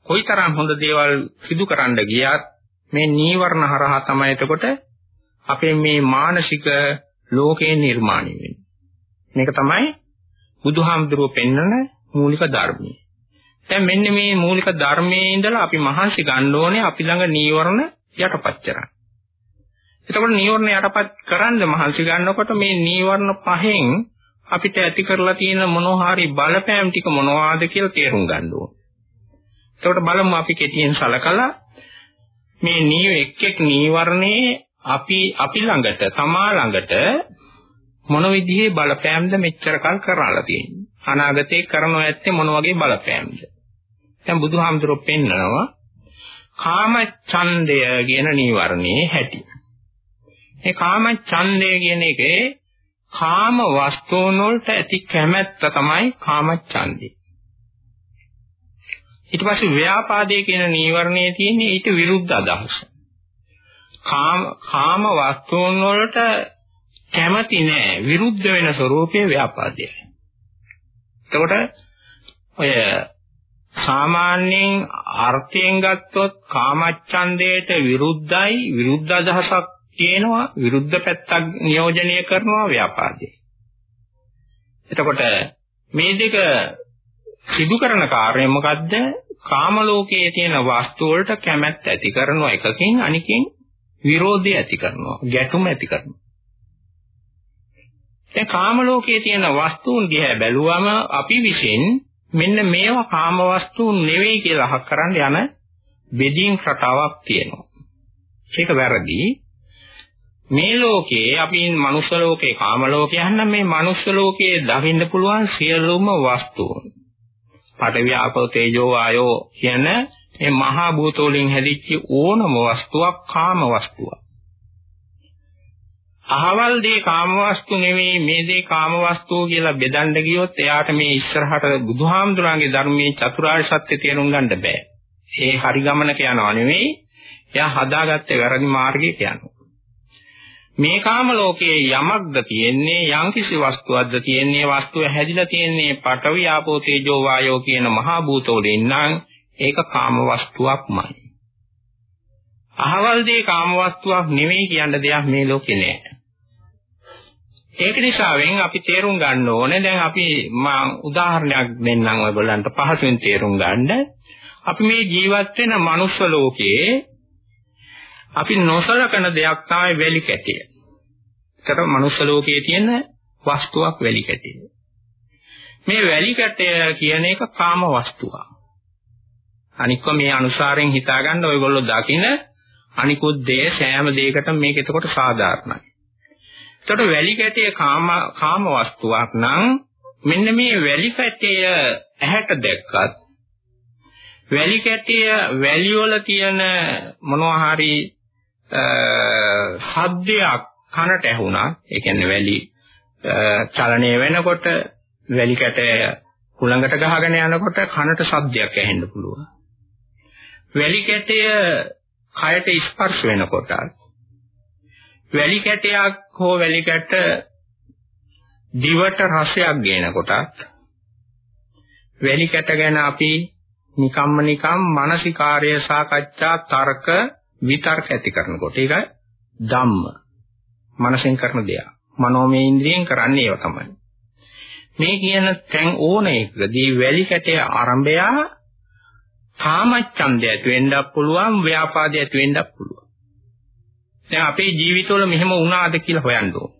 කොයිතරම් හොඳ දේවල් සිදු කරන්න ගියත් මේ නීවරණ හරහා තමයි එතකොට අපේ මේ මානසික ලෝකේ නිර්මාණය වෙන්නේ. මේක තමයි බුදුහාමුදුරුවෝ පෙන්වන මූලික ධර්මය. දැන් මෙන්න මේ මූලික ධර්මයේ ඉඳලා අපි මහන්සි ගන්න ඕනේ අපි ළඟ නීවරණ යටපත් කරන්න. එතකොට නීවරණ යටපත් කරන්න මහන්සි ගන්නකොට මේ නීවරණ පහෙන් අපිට ඇති කරලා තියෙන මොනවා හරි බලපෑම් ටික මොනවාද කියලා තේරුම් ගන්න ඕනේ. එතකොට බලමු අපි කෙටියෙන් සලකලා මේ නීව එක් එක් නීවරණේ අපි අපි ළඟට තමා ළඟට මොන විදිහේ බලපෑම්ද මෙච්චර කල් කරලා තියෙන්නේ. අනාගතේ කරනව ඇත්තේ මොන වගේ බලපෑම්ද? දැන් බුදුහාමුදුරුවෝ පෙන්නනවා කාම ඡන්දය කියන නීවරණේ හැටි. මේ කාම ඡන්දය කියන එකේ කාම වස්තුන් වලට ඇති කැමැත්ත තමයි කාම ඡන්දේ. ඊට පස්සේ ව්‍යාපාදයේ කියන නීවරණයේ තියෙන ඊට විරුද්ධ අදහස. කාම කාම වස්තුන් වලට කැමති නෑ විරුද්ධ වෙන ස්වરૂපයේ ව්‍යාපාදයයි. එතකොට ඔය සාමාන්‍යයෙන් අර්ථයෙන් ගත්තොත් කාමච්ඡන්දයට විරුද්ධයි විරුද්ධ අදහසක් තියෙනවා විරුද්ධ පැත්තක් නියෝජනය කරනවා ව්‍යාපාදේ. එතකොට මේ දෙක සිදු කරන කාර්යය මොකද්ද? කාම ලෝකයේ තියෙන වස්තු වලට කැමැත්ත ඇති කරන එකකින් අනිකෙන් විරෝධය ඇති කරනවා, ගැටුම ඇති කරනවා. දැන් කාම ලෝකයේ තියෙන වස්තුන් දිහා බැලුවම අපි විසින් මෙන්න මේවා කාම වස්තුන් නෙවෙයි කියලා අහක් කරන්න යන බෙදීම් රටාවක් තියෙනවා. ඒක වැරදි. මේ ලෝකේ අපි මනුස්ස ලෝකේ කාම ලෝකේ යන්න මේ මනුස්ස ලෝකයේ දකින්න පුළුවන් සියලුම වස්තුන්. පඨවි ආපෝ තේජෝ වායෝ කියන මේ මහා භූත වලින් හැදිච්ච ඕනම වස්තුවක් කාම වස්තුවක්. අහවල් දේ කාමවස්තු නෙවෙයි මේ දේ කාමවස්තු කියලා බෙදන්න ගියොත් එයාට මේ ඉස්සරහට බුදුහාමුදුරන්ගේ ධර්මයේ චතුරාර්ය සත්‍ය තේරුම් ගන්න බෑ. ඒ හරි ගමනක යනවා නෙවෙයි එයා හදාගත්තේ වැරදි මාර්ගයක යනවා. මේ කාම ලෝකයේ යමක්ද තියෙන්නේ යම්කිසි වස්තුවක්ද තියෙන්නේ වස්තුව හැදිලා තියෙන්නේ පඨවි ආපෝ තේජෝ වායෝ කියන මහා භූත වලින් නම් ඒක කාම වස්තුවක්මයි. අහවල් දේ කාම වස්තුවක් නෙවෙයි කියන දෙයක් මේ ලෝකේ නෑ. ඒක නිසාවෙන් අපි තේරුම් ගන්න ඕනේ දැන් අපි මා උදාහරණයක් දෙන්නම් ඔයගොල්ලන්ට පහසුවෙන් තේරුම් ගන්න. අපි මේ ජීවත් වෙන මනුස්ස ලෝකයේ අපි නොසලකන දෙයක් තමයි වැලි කැටිය. ඒකට මනුස්ස ලෝකයේ තියෙන වස්තුවක් වැලි කැටිය. මේ වැලි කැටය කියන එක කාම වස්තුවක්. අනික්ක මේ අනුසාරයෙන් හිතාගන්න ඔයගොල්ලෝ දකින අනිකුත් දේ සෑම දෙයකටම මේක එතකොට සාධාරණයි. එතකොට වැලි කැටය කාම කාම වස්තුවක් නම් මෙන්න මේ වැලි කැටය ඇහැට දැක්කත් වැලි කැටය වැලි වල තියෙන මොනවා හරි ශබ්දයක් කනට ඇහුණා. ඒ කියන්නේ වැලි චලනය වෙනකොට වැලි කැටය කුලඟට ගහගෙන යනකොට කනට ශබ්දයක් ඇහෙන්න පුළුවන්. වැලි කැටය කයට ස්පර්ශ වෙනකොට වැලි කැටයක් හෝ වැලි කැට දිවට රසයක් ගේන කොටත් වැලි කැට ගැන අපි නිකම්ම නිකම් මානසිකාර්ය සාකච්ඡා තර්ක විතර්ක ඇති කරනකොට ඒක ධම්ම. මනසෙන් කරන දෙයක්. මනෝමය ඉන්ද්‍රියෙන් කරන්නේ ඒව තමයි. මේ කියන තැන් ඕන එකදී වැලි කැටේ ආරම්භය කාමච්ඡන්දය ඇති වෙන්නත් පුළුවන් ව්‍යාපාදය ඇති වෙන්නත් පුළුවන්. දැන් අපේ ජීවිතවල මෙහෙම වුණාද කියලා හොයන්න ඕන.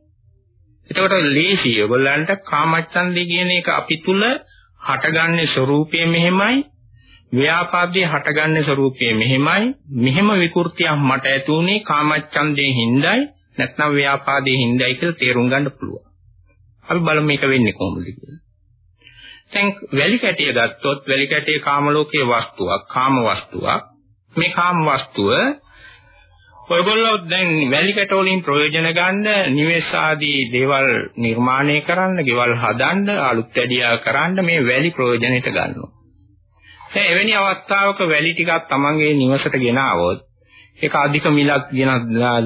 එතකොට ලේසි ඔයගොල්ලන්ට කාමච්ඡන්දේ කියන එක අපි තුල හටගන්නේ ස්වરૂපය මෙහෙමයි ව්‍යාපාදයේ හටගන්නේ ස්වરૂපය මෙහෙමයි මෙහෙම විකෘතියක් මට ඇති උනේ කාමච්ඡන්දේ හිඳයි නැත්නම් ව්‍යාපාදයේ හිඳයි කියලා තේරුම් ගන්න පුළුවන්. අපි බලමු මේක වෙන්නේ කොහොමද කියලා. දැන් වැලි කැටිය ගත්තොත් වැලි කැටිය කාම ලෝකයේ වස්තුවක් කාම වස්තුවක් මේ කාම වස්තුව ඔයගොල්ලෝ දැන් වැලි කැට වලින් ප්‍රයෝජන ගන්න නිවෙස් ආදී දේවල් නිර්මාණය කරන්න, ගෙවල් හදන්න, අලුත් වැඩියා කරන්න මේ වැලි ප්‍රයෝජනෙට ගන්නවා. දැන් එවැනි අවස්ථාවක වැලි ටිකක් Tamanගේ නිවසට ගෙනාවොත් ඒක අධික මිලක් ගෙන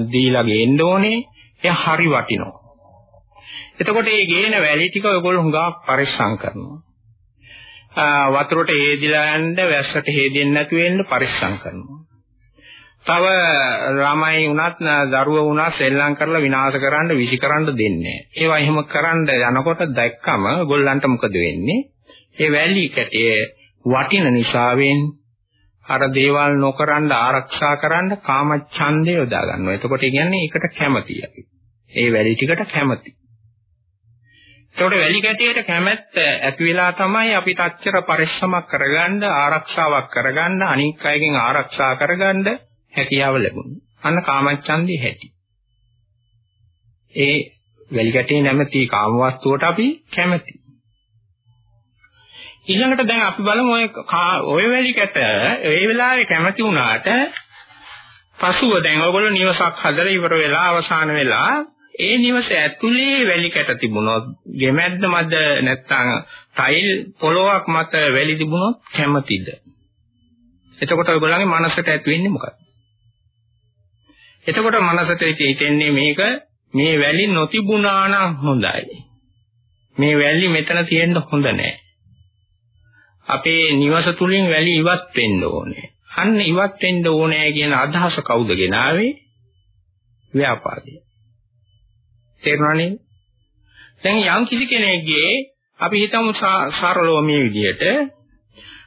දීලා ගේන්න ඕනේ. එය හරි වටිනවා. එතකොට මේ ගේන වැලි ටික ඔයගොල්ලෝ හුඟක් පරිස්සම් කරනවා. වතුරට හේදිලා යන්න වැස්සට හේදෙන්නේ නැතු වෙන්න පරිස්සම් කරනවා. තව ළමයි වුණත් දරුවෝ වුණත් සෙල්ලම් කරලා විනාශ කරන්න විසි කරන්න දෙන්නේ ඒවා එහෙම කරන්න යනකොට දැක්කම ගොල්ලන්ට මොකද වෙන්නේ? ඒ වැලි කැටේ වටින නිසාවෙන් අර දේවල් නොකරන ආරක්ෂා කරන්න කාමච්ඡන්දය යොදා ගන්නවා. එතකොට කියන්නේ ඒකට කැමතියි අපි. ඒ වැලි ටිකට කැමති. ඒකට වැලි කැටියට කැමැත්ත ඇති වෙලා තමයි අපිට අච්චර පරිශ්‍රමක් කරගන්න ආරක්ෂාවක් කරගන්න අනික් අයගෙන් ආරක්ෂා කරගන්න හැකියාව ලැබුණේ. අන්න කාමච්ඡන්දේ හැටි. ඒ වැලි කැටේ නැමැති කාමවස්තුවට අපි කැමති. ඊළඟට දැන් අපි බලමු ඔය ඔය වැලි කැට ඒ වෙලාවේ කැමති වුණාට පසුව දැන් ඔයගොල්ලෝ නිවසක් හදලා ඉවර වෙලා අවසාන වෙලා ඒ නිවස ඇතුලේ වැලි කැට තිබුණොත් ගෙමැද්ද මැද නැත්තම් ටයිල් පොලොවක් මත වැලි තිබුණොත් කැමතිද? එතකොට ඔයගොල්ලන්ගේ මනසට ඇති වෙන්නේ මොකක්ද? එතකොට මනසට හිතෙන්නේ මේක මේ වැලි නොතිබුණා නම් හොඳයි. මේ වැලි මෙතන තියෙන්න හොඳ නැහැ අපේ නිවස තුලින් වැලි ඉවත් වෙන්න ඕනේ. අන්න ඉවත් වෙන්න ඕනේ කියන අදහස කවුද ගෙනාවේ? ව්‍යාපාරය. තේරුණානේ? දැන් යම් කිසි කෙනෙක්ගේ අපි හිතමු සරලව මේ විදිහට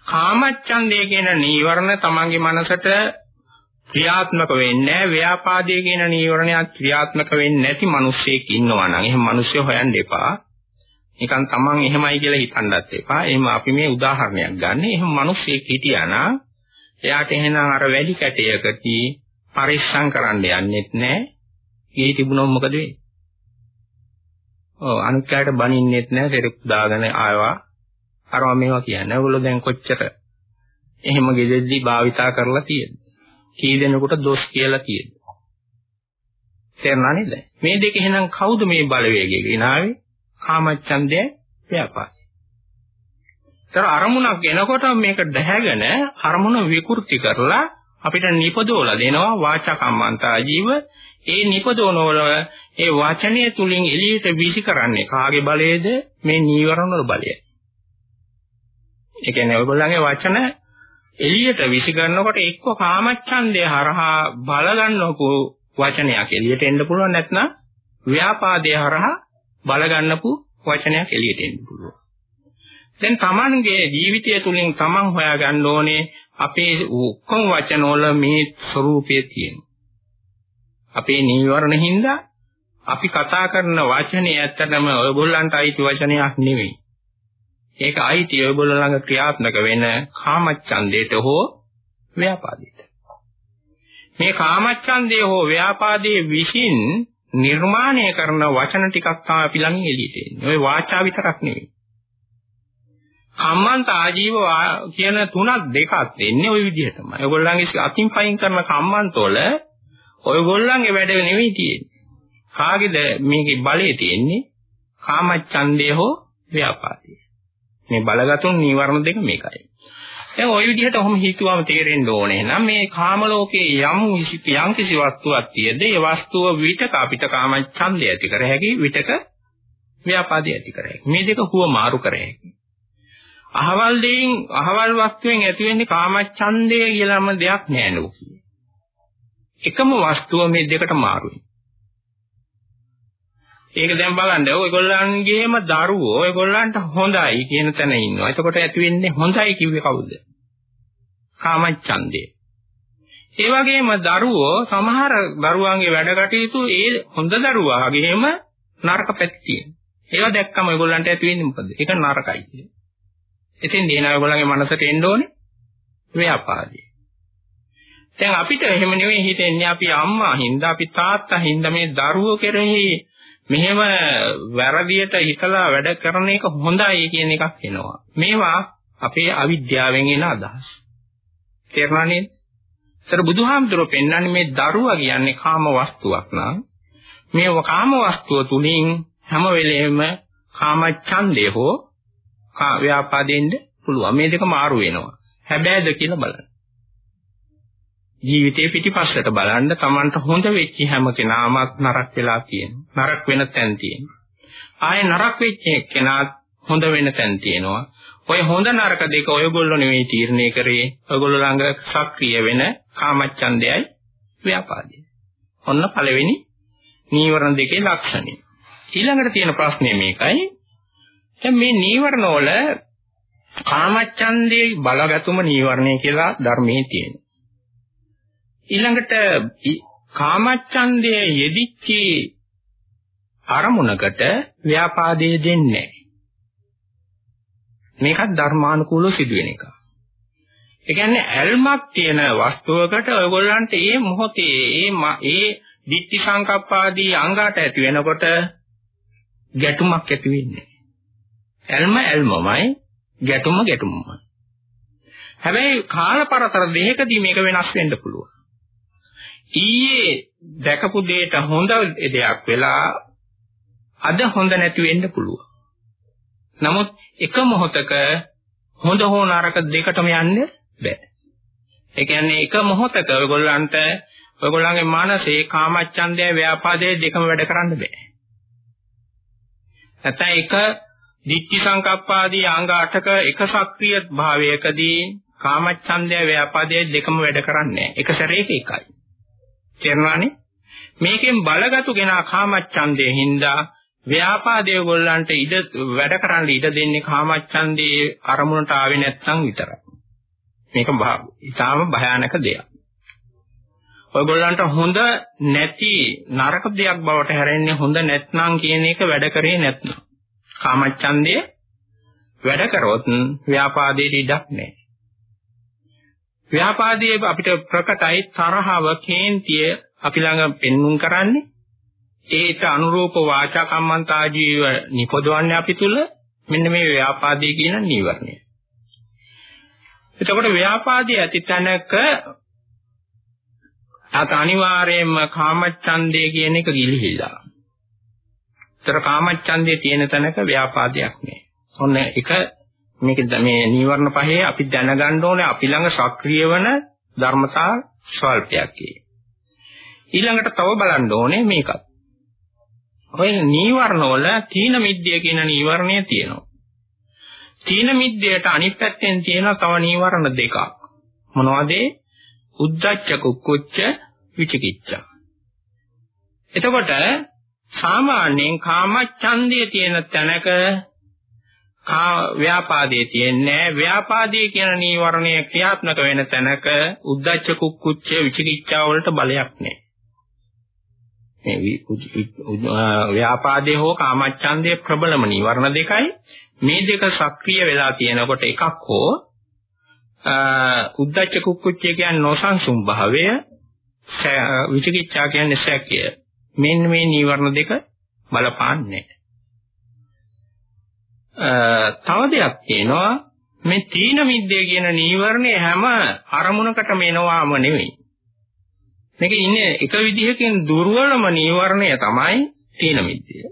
කාමච්ඡන්දය කියන නීවරණ තමන්ගේ මනසට ක්‍රියාත්මක වෙන්නේ නැහැ ව්‍යාපාදයේ කියන නීවරණයක් ක්‍රියාත්මක වෙන්නේ නැති මිනිස්සෙක් ඉන්නවා නම් එහෙම මිනිස්සු හොයන්න එපා නිකන් Taman එහෙමයි කියලා හිතන්නත් එපා. එහෙම අපි මේ උදාහරණයක් ගන්න. එහෙම මිනිස්සෙක් හිටියා නම් එයාට එහෙනම් අර වැඩි කැටයකදී පරිස්සම් කරන්න යන්නෙත් නැහැ. ඊ තිබුණොත් මොකද වෙන්නේ? ඔව් අනිත් කාට බනින්නෙත් නැහැ. සෙරප් දාගෙන ආවා. අරවා මේවා කියන්නේ. ඔයගොල්ලෝ දැන් කොච්චර එහෙම ගෙදෙද්දි භාවිතා කරලා තියෙද? කී දෙනෙකුට දොස් කියලා තියෙද? තේරුණා නේද? මේ දෙක එහෙනම් කවුද මේ බලවේගය ගෙනාවේ? කාමච්ඡන්දය ව්‍යාපාදය. ඒතර අරමුණක් එනකොට මේක දැහැගෙන අරමුණ විකෘති කරලා අපිට නිපදවලා දෙනවා වාචා කම්මන්තා ජීව ඒ නිපදවනවල ඒ වචනය තුලින් එළියට වීසි කරන්නේ කාගේ බලයේද මේ නීවරණ වල බලය. ඒ කියන්නේ ඔයගොල්ලන්ගේ වචන එළියට විසි කරනකොට එක්ක කාමච්ඡන්දය හරහා බල ගන්නකෝ වචනයක් එළියට එන්න පුළුවන් නැත්නම් ව්‍යාපාදයේ හරහා බල ගන්නපු වචනයක් එළියට එන්න පුළුවන්. දැන් Tamanගේ ජීවිතය තුළින් Taman හොයා ගන්න ඕනේ අපේ ඔක්කොම වචනවල මේ ස්වરૂපය තියෙනවා. අපේ නීවරණ හින්දා අපි කතා කරන වචනේ ඇත්තටම ඔයගොල්ලන්ට අයිති වචනයක් නෙවෙයි. ඒක අයිති ඔයගොල්ලෝ ළඟ ක්‍රියාත්මක වෙන කාමච්ඡන්දයට හෝ ව්‍යාපාදයට. මේ කාමච්ඡන්දය හෝ ව්‍යාපාදයේ විසින් නිර්මාණය කරන වචන ටිකක් තමයි අපි ළඟින් එළියට එන්නේ. ওই වාචා විතරක් නෙවෙයි. කම්මන්ත ආජීව කියන තුනක් දෙකක් දෙන්නේ ওই විදිහටමයි. ඔයගොල්ලන්ගේ අතින් පයින් කරන කම්මන්තවල ඔයගොල්ලන්ගේ වැඩ නෙවෙයි තියෙන්නේ. කාගේද මේකේ බලය තියෙන්නේ? කාමච්ඡන්දය හෝ ව්‍යාපාදය. මේ බලගතුන් නීවරණ දෙක මේකයි. දැන් ওই විදිහට ඔහොම හිතුවම තේරෙන්න ඕනේ. නම් මේ කාම ලෝකයේ යම් යම් කිසි වස්තුවක් තියෙද ඒ වස්තුව විතක අපිට කාම ඡන්දය ඇති කර හැකි විතක ව්‍යාපාදය ඇති කර හැකි. මේ දෙක හුව මාරු කර හැකි. අහවල් දෙයින් අහවල් වස්තුවෙන් ඇති වෙන්නේ කාම ඡන්දය කියලාම දෙයක් නෑ ලෝකයේ එකම වස්තුව මේ දෙකට මාරුයි. ඒක දැන් බලන්න ඔයගොල්ලන්ගේම දරුවෝ ඔයගොල්ලන්ට හොඳයි කියන තැන ඉන්නවා. එතකොට ඇති වෙන්නේ හොඳයි කිව්වේ කවුද? කාමච්ඡන්දේ. ඒ වගේම දරුවෝ සමහර දරුවන්ගේ වැඩ කටයුතු ඒ හොඳ දරුවාගේම නරක පැති තියෙනවා. ඒවා දැක්කම ඔයගොල්ලන්ට ඇති වෙන්නේ මොකද? ඒක නරකයි කියන්නේ. ඉතින් දේන ඔයගොල්ලන්ගේ මනසට එන්න ඕනේ ව්‍යාපාදේ. දැන් අපිට එහෙම නෙවෙයි හිතෙන්නේ අපි අම්මා හින්දා අපි තාත්තා හින්දා මේ දරුවෝ කෙරෙහි මෙහෙම වැරදියට හිතලා වැඩ කරන එක හොඳයි කියන එකක් එනවා. මේවා අපේ අවිද්‍යාවෙන් එන අදහස්. තේරුණා නේද? සර බුදුහාමුදුරුවෝ පෙන්වන්නේ මේ දරුවා කියන්නේ කාම වස්තුවක් නම් මේ කාම වස්තුව තුලින් හැම වෙලෙම කාම ඡන්දේ හෝ ව්‍යාපාදෙන්න පුළුවන්. මේ දෙක මාරු වෙනවා. හැබැයිද කියලා බලන්න. ජීවිතේ පිටිපස්සට බලන්න Tamanට හොඳ වෙච්ච හැම කෙනාමත් නරක වෙලා තියෙනවා. නරක වෙන තැන් තියෙනවා. ආයේ නරක වෙච්ච කෙනාත් හොඳ වෙන තැන් තියෙනවා. ඔය හොඳ නරක දෙක ඔයගොල්ලෝ නෙවෙයි තීරණය කරේ. ඔයගොල්ලෝ ළඟ සක්‍රිය වෙන කාමච්ඡන්දයයි ව්‍යාපාදය. ඔන්න පළවෙනි නීවරණ දෙකේ ලක්ෂණය. ඊළඟට තියෙන ප්‍රශ්නේ මේකයි. දැන් මේ නීවරණ වල කාමච්ඡන්දේ බලගතුම නීවරණය කියලා ධර්මයේ තියෙනවා. ඊළඟට කාමච්ඡන්දයේ යෙදිච්ච අරමුණකට ව්‍යාපාදයේ දෙන්නේ මේකත් ධර්මානුකූලව සිදුවෙන එකක්. ඒ කියන්නේ ඇල්මක් තියෙන වස්තුවකට ඔයගොල්ලන්ට මේ මොහොතේ මේ ඒ ditthi සංකප්පාදී අංගات ඇති වෙනකොට ගැටුමක් ඇති වෙන්නේ. ඇල්ම ඇල්මමයි ගැටුම ගැටුමමයි. හැබැයි කාලපරතර දෙකකදී මේක වෙනස් වෙන්න පුළුවන්. ඊයේ දැකපු දෙයට හොඳ දෙයක් වෙලා අද හොඳ නැති වෙන්න පුළුවන්. නමුත් එක මොහොතක හොඳ හෝ නරක දෙකටම යන්න බෑ. ඒ කියන්නේ එක මොහොතක ඔයගොල්ලන්ට ඔයගොල්ලන්ගේ මනසේ කාමච්ඡන්දය ව්‍යාපාදයේ දෙකම වැඩ කරන්න බෑ. නැත්නම් එක දිට්ඨි සංකප්පාදී අංග 8ක එක සක්‍රිය භාවයකදී කාමච්ඡන්දය ව්‍යාපාදයේ දෙකම වැඩ කරන්නේ එක සැරේක එකයි. තේරුණානේ? මේකෙන් බලගතු කෙනා කාමච්ඡන්දයේ හින්දා ව්‍යාපාදයේ ගොල්ලන්ට ඉඩ වැඩ කරන්න ඉඩ දෙන්නේ කාමච්ඡන්දේ අරමුණට ආවේ නැත්නම් විතරයි. මේක ඉතාම භයානක දෙයක්. ඔයගොල්ලන්ට හොඳ නැති නරක දෙයක් බවට හැරෙන්නේ හොඳ නැත්නම් කියන එක වැඩ කරේ නැත්නම්. කාමච්ඡන්දය වැඩ කරොත් ව්‍යාපාදයේ ඉඩක් නැහැ. ව්‍යාපාදයේ අපිට ප්‍රකටයි තරහව කේන්තිය අපි ළඟ පෙන්눔 කරන්නේ ඒට අනුරූප වාචා කම්මන්තා ජීව නිපදවන්නේ අපි තුල මෙන්න මේ ව්‍යාපාදයේ කියන නීවරණය. එතකොට ව්‍යාපාදයේ ඇති තැනක අත අනිවාර්යයෙන්ම කාමච්ඡන්දය කියන එක ගිලිහිලා. ඒතර කාමච්ඡන්දේ තියෙන තැනක ව්‍යාපාදයක් නෑ. ඔන්න එක මේක මේ නීවරණ පහේ අපි දැනගන්න ඕනේ අපි ළඟ සක්‍රිය වන ධර්මතා ස්වල්පයක් ඊළඟට තව බලන්න ඕනේ මේකත්. ඔය නීවරණ වල තීන මිද්දය කියන නීවරණය තියෙනවා. තීන මිද්දයට අනිත් පැත්තෙන් තියෙන තව නීවරණ දෙකක්. මොනවද? උද්ධච්ච කුක්කුච්ච විචිකිච්ඡා. එතකොට සාමාන්‍යයෙන් කාමච්ඡන්දයේ තියෙන තැනක ව්‍යාපාදයේ තියෙන්නේ ව්‍යාපාදයේ කියන නීවරණය ක්‍රියාත්මක වෙන තැනක උද්දච්ච කුක්කුච්ච විචිකිච්ඡා වලට බලයක් නැහැ. මේ ව්‍යාපාදයේ හෝ කාමච්ඡන්දයේ ප්‍රබලම නීවරණ දෙකයි. මේ දෙක සක්‍රිය වෙලා තියෙනකොට එකක් හෝ උද්දච්ච කුක්කුච්ච කියන්නේ නොසන්සුන් භාවය විචිකිච්ඡා කියන්නේ සැකය මෙන්න මේ නීවරණ දෙක බලපාන්නේ තව දෙයක් තියෙනවා. මේ තීන මිද්දේ කියන නීවරණය හැම අරමුණකටම එනවාම නෙවෙයි. මේක ඉන්නේ එක විදිහකින් දුර්වලම නීවරණය තමයි තීන මිද්දේ.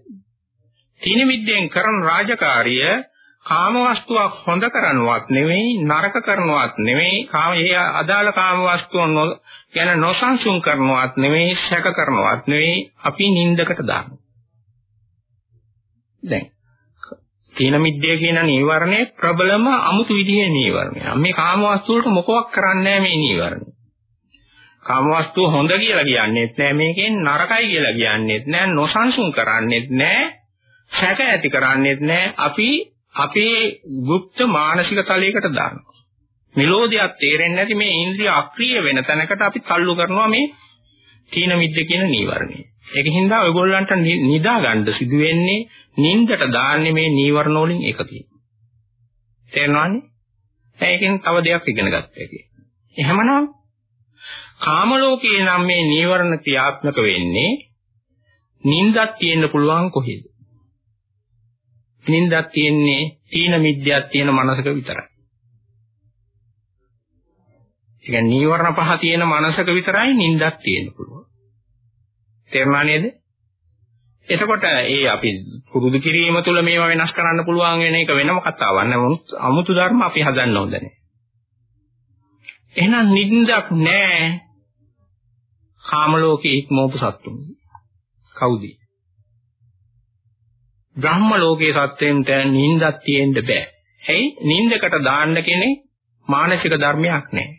තීන මිද්දෙන් කරන රාජකාරිය කාම වස්තුවක් හොඳ කරනවත් නෙවෙයි නරක කරනවත් නෙවෙයි කාම ඒ අදාළ කාම වස්තුව ගැන නොසන්සුන් කරනවත් නෙවෙයි සැක කරනවත් නෙවෙයි අපි නින්දකට දානවා. දැන් තීන මිද්දේ කියන නීවරණය ප්‍රබලම අමුතු විදිහේ නීවරණය. මේ කාම වස්තු වලට මොකවක් කරන්නේ මේ නීවරණය. කාම වස්තුව හොඳ කියලා කියන්නේත් නෑ මේකෙන් නරකයි කියලා කියන්නේත් නෑ නොසන්සුන් කරන්නේත් නෑ සැක ඇති කරන්නේත් නෑ අපි අපේ গুপ্ত මානසික තලයකට දානවා. මෙලෝදියක් තේරෙන්නේ නැති මේ ඉන්ද්‍රිය අක්‍රිය වෙන තැනකට අපි තල්ලු කරනවා මේ තීන මිද්ද කියන නීවරණය. ඒකින් දා ඔයගොල්ලන්ට නිදා ගන්න සිදු වෙන්නේ නින්දට දාන්නේ මේ නීවරණ වලින් එකකින්. තේරෙනවනේ? ඒකෙන් තව දෙයක් ඉගෙන ගත්තා කිය. එහෙමනම් කාම ලෝකේ නම් මේ නීවරණ ක්‍රියාත්මක වෙන්නේ නින්දක් තියෙන්න පුළුවන් කොහෙද? නින්දක් තියෙන්නේ තීන මිද්‍යාවක් තියෙන මනසක විතරයි. ඒ කියන්නේ නීවරණ පහ තියෙන මනසක විතරයි නින්දක් තියෙන්න පුළුවන්. තේරුණා නේද? එතකොට ඒ අපි පුරුදු කිරීම තුළ මේවා වෙනස් කරන්න පුළුවන් වෙන එක වෙනම කතාවක්. නමුත් අමුතු ධර්ම අපි හදන්න ඕද නැහැ. එහෙනම් නිින්දක් නැහැ. කාම ලෝකේ ඉක්මවපු සත්තුන්. කවුද? බ්‍රහ්ම ලෝකයේ සත්වෙන්ට නිින්දක් තියෙන්න බෑ. ඇයි? නිින්දකට දාන්න කෙනෙක් මානසික ධර්මයක් නැහැ.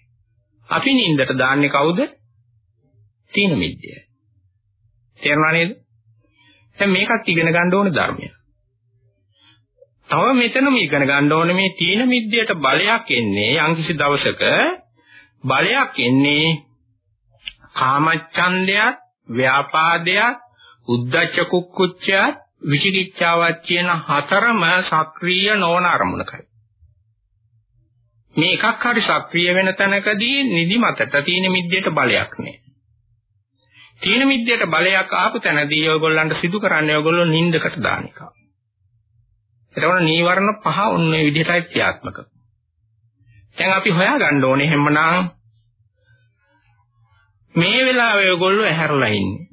අපි නිින්දට දාන්නේ කවුද? තීන මිද්දයයි. තේරුණා නේද? දැන් මේකත් ඉගෙන ගන්න ඕනේ ධර්මය. තව මෙතනම ඉගෙන ගන්න ඕනේ මේ තීන මිද්දයට බලයක් එන්නේ යම්කිසි දවසක බලයක් එන්නේ කාමච්ඡන්දයත් ව්‍යාපාදයත් උද්ධච්ච කුක්කුච්චයත් විචිකිච්ඡාවත් කියන හතරම සක්‍රීය නොවන අරමුණකයි. මේ එකක් හරි සක්‍රීය වෙන තැනකදී නිදිමතට තීන මිද්දයට බලයක් නැහැ. තීන මිද්දයට බලයක් ආපු තැනදී ඔයගොල්ලන්ට සිදු කරන්නේ ඔයගොල්ලෝ නිින්දකට දාන එක. එතකොට නීවරණ පහ ඔන්නේ විදිහටයි ක්‍රියාත්මක. දැන් අපි හොයාගන්න ඕනේ හැමනම් මේ වෙලාවේ ඔයගොල්ලෝ ඇහැරලා ඉන්නේ.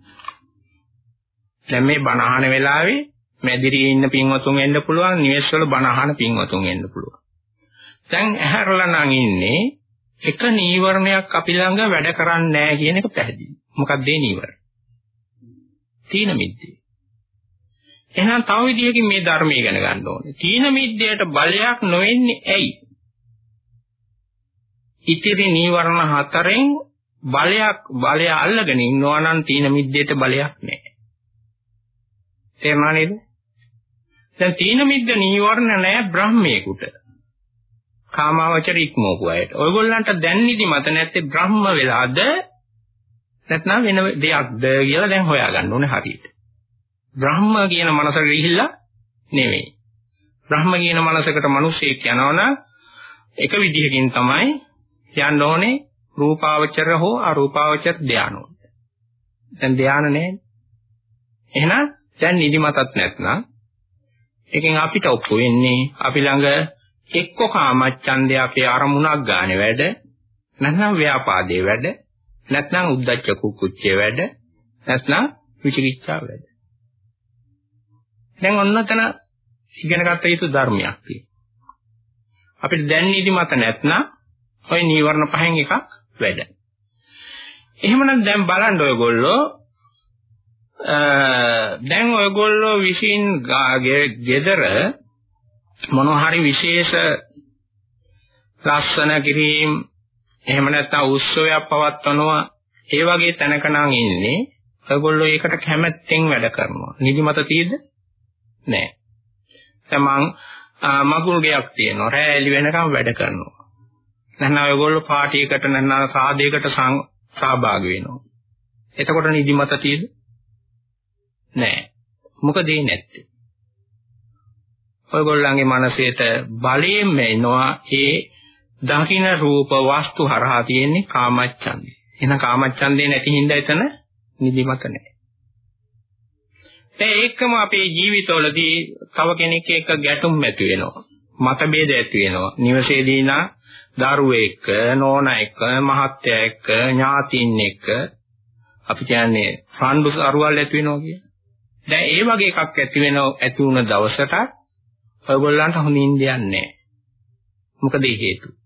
දැන් මේ බණ අහන වෙලාවේ මැදිරියේ ඉන්න පින්වතුන් එන්න පුළුවන්, නිවෙස්වල බණ අහන පින්වතුන් එන්න පුළුවන්. දැන් ඇහැරලා නම් ඉන්නේ එක නීවරණයක් අපි ළඟ වැඩ කරන්නේ නැහැ කියන එක පැහැදිලි. මොකක්ද ඒ නීවරණ? තීන මිද්දේ. එහෙනම් තව විදිහකින් මේ ධර්මය ඉගෙන ගන්න ඕනේ. තීන මිද්දයට බලයක් නොවෙන්නේ ඇයි? ඉතිරි නීවරණ හතරෙන් බලයක් බලය අල්ලගෙන ඉන්නවා නම් තීන මිද්දේට බලයක් නැහැ. තේරුණා නේද? දැන් තීන මිද්ද නීවරණ නැහැ බ්‍රහ්මයේකට. කාමාවචර ඉක්මවපු අයට. ඔයගොල්ලන්ට දැන් නිදි මත නැත්තේ බ්‍රහ්ම වෙලාද නැත්නම් වෙන දෙයක්ද කියලා දැන් හොයාගන්න ඕනේ හරියට. බ්‍රහ්ම කියන මනසට ගිහිල්ලා නෙවෙයි. බ්‍රහ්ම කියන මනසකට මිනිසෙක් යනවනම් එක විදිහකින් තමයි යන්න ඕනේ රූපාවචර හෝ අරූපාවචර ධානෝ. දැන් ධාන නැහැ. එහෙනම් දැන් නිදිමතත් නැත්නම් එකෙන් අපිට ඔප්පු වෙන්නේ අපි ළඟ එක්ක කාමච්ඡන්දය අපේ අරමුණක් ගන්න වැඩ නැත්නම් ව්‍යාපාදයේ වැඩ නැත්නම් උද්දච්ච කුක්කුච්චේ වැඩ නැත්නම් විචිකිච්ඡා වැඩ. දැන් ඔන්නතන ඉගෙන ගන්න යුතු ධර්මයක් තියෙනවා. අපිට දැන් නිදිමත නැත්නම් ওই නීවරණ පහෙන් එකක් වැඩ. එහෙමනම් දැන් බලන්න ඔයගොල්ලෝ දැන් ඔයගොල්ලෝ විසින් ගෙදර මොනවා හරි විශේෂ ලස්සන කිරීම එහෙම නැත්නම් උත්සවයක් පවත්වනවා. ඒ වගේ තැනක නම් ඉන්නේ ඔයගොල්ලෝ ඒකට කැමැත්තෙන් වැඩ කරනවා. නිදිමත තියෙද? නෑ. දැන් මං මගුල් ගයක් තියෙනවා. රෑ එළි වෙනකම් වැඩ කරනවා. නැත්නම් ඔයගොල්ලෝ පාටියකට නැත්නම් සාදයකට සහභාගී වෙනවා. එතකොට නිදිමත තියෙද? නෑ. මොකද ඒ නැත්තේ? ඔයගොල්ලන්ගේ මනසේට බලයෙන් එනවා ඒ දකින්න රූප වස්තු හරහා තියෙන්නේ කාමච්ඡන්දේ. එහෙනම් කාමච්ඡන්දේ නැති හින්දා එතන නිදිමත නැහැ. ඒ ඒකම අපේ ජීවිතවලදී තව කෙනෙක් එක්ක ගැටුම් ඇති වෙනවා. මතභේද ඇති වෙනවා. නිවසේදී නා දරුවෙක් එක්ක, නෝනා එක්ක, මහත්තයා එක්ක, ඥාතින් එක්ක අපි කියන්නේ රණ්ඩු අරුවල් ඇති වෙනවා කියන්නේ. දැන් ඒ වගේ එකක් ඇති වෙන ඇති වුණ දවසට ඔයගොල්ලන්ට හොඳින් දෙන්නේ මොකද ඒ හේතුව?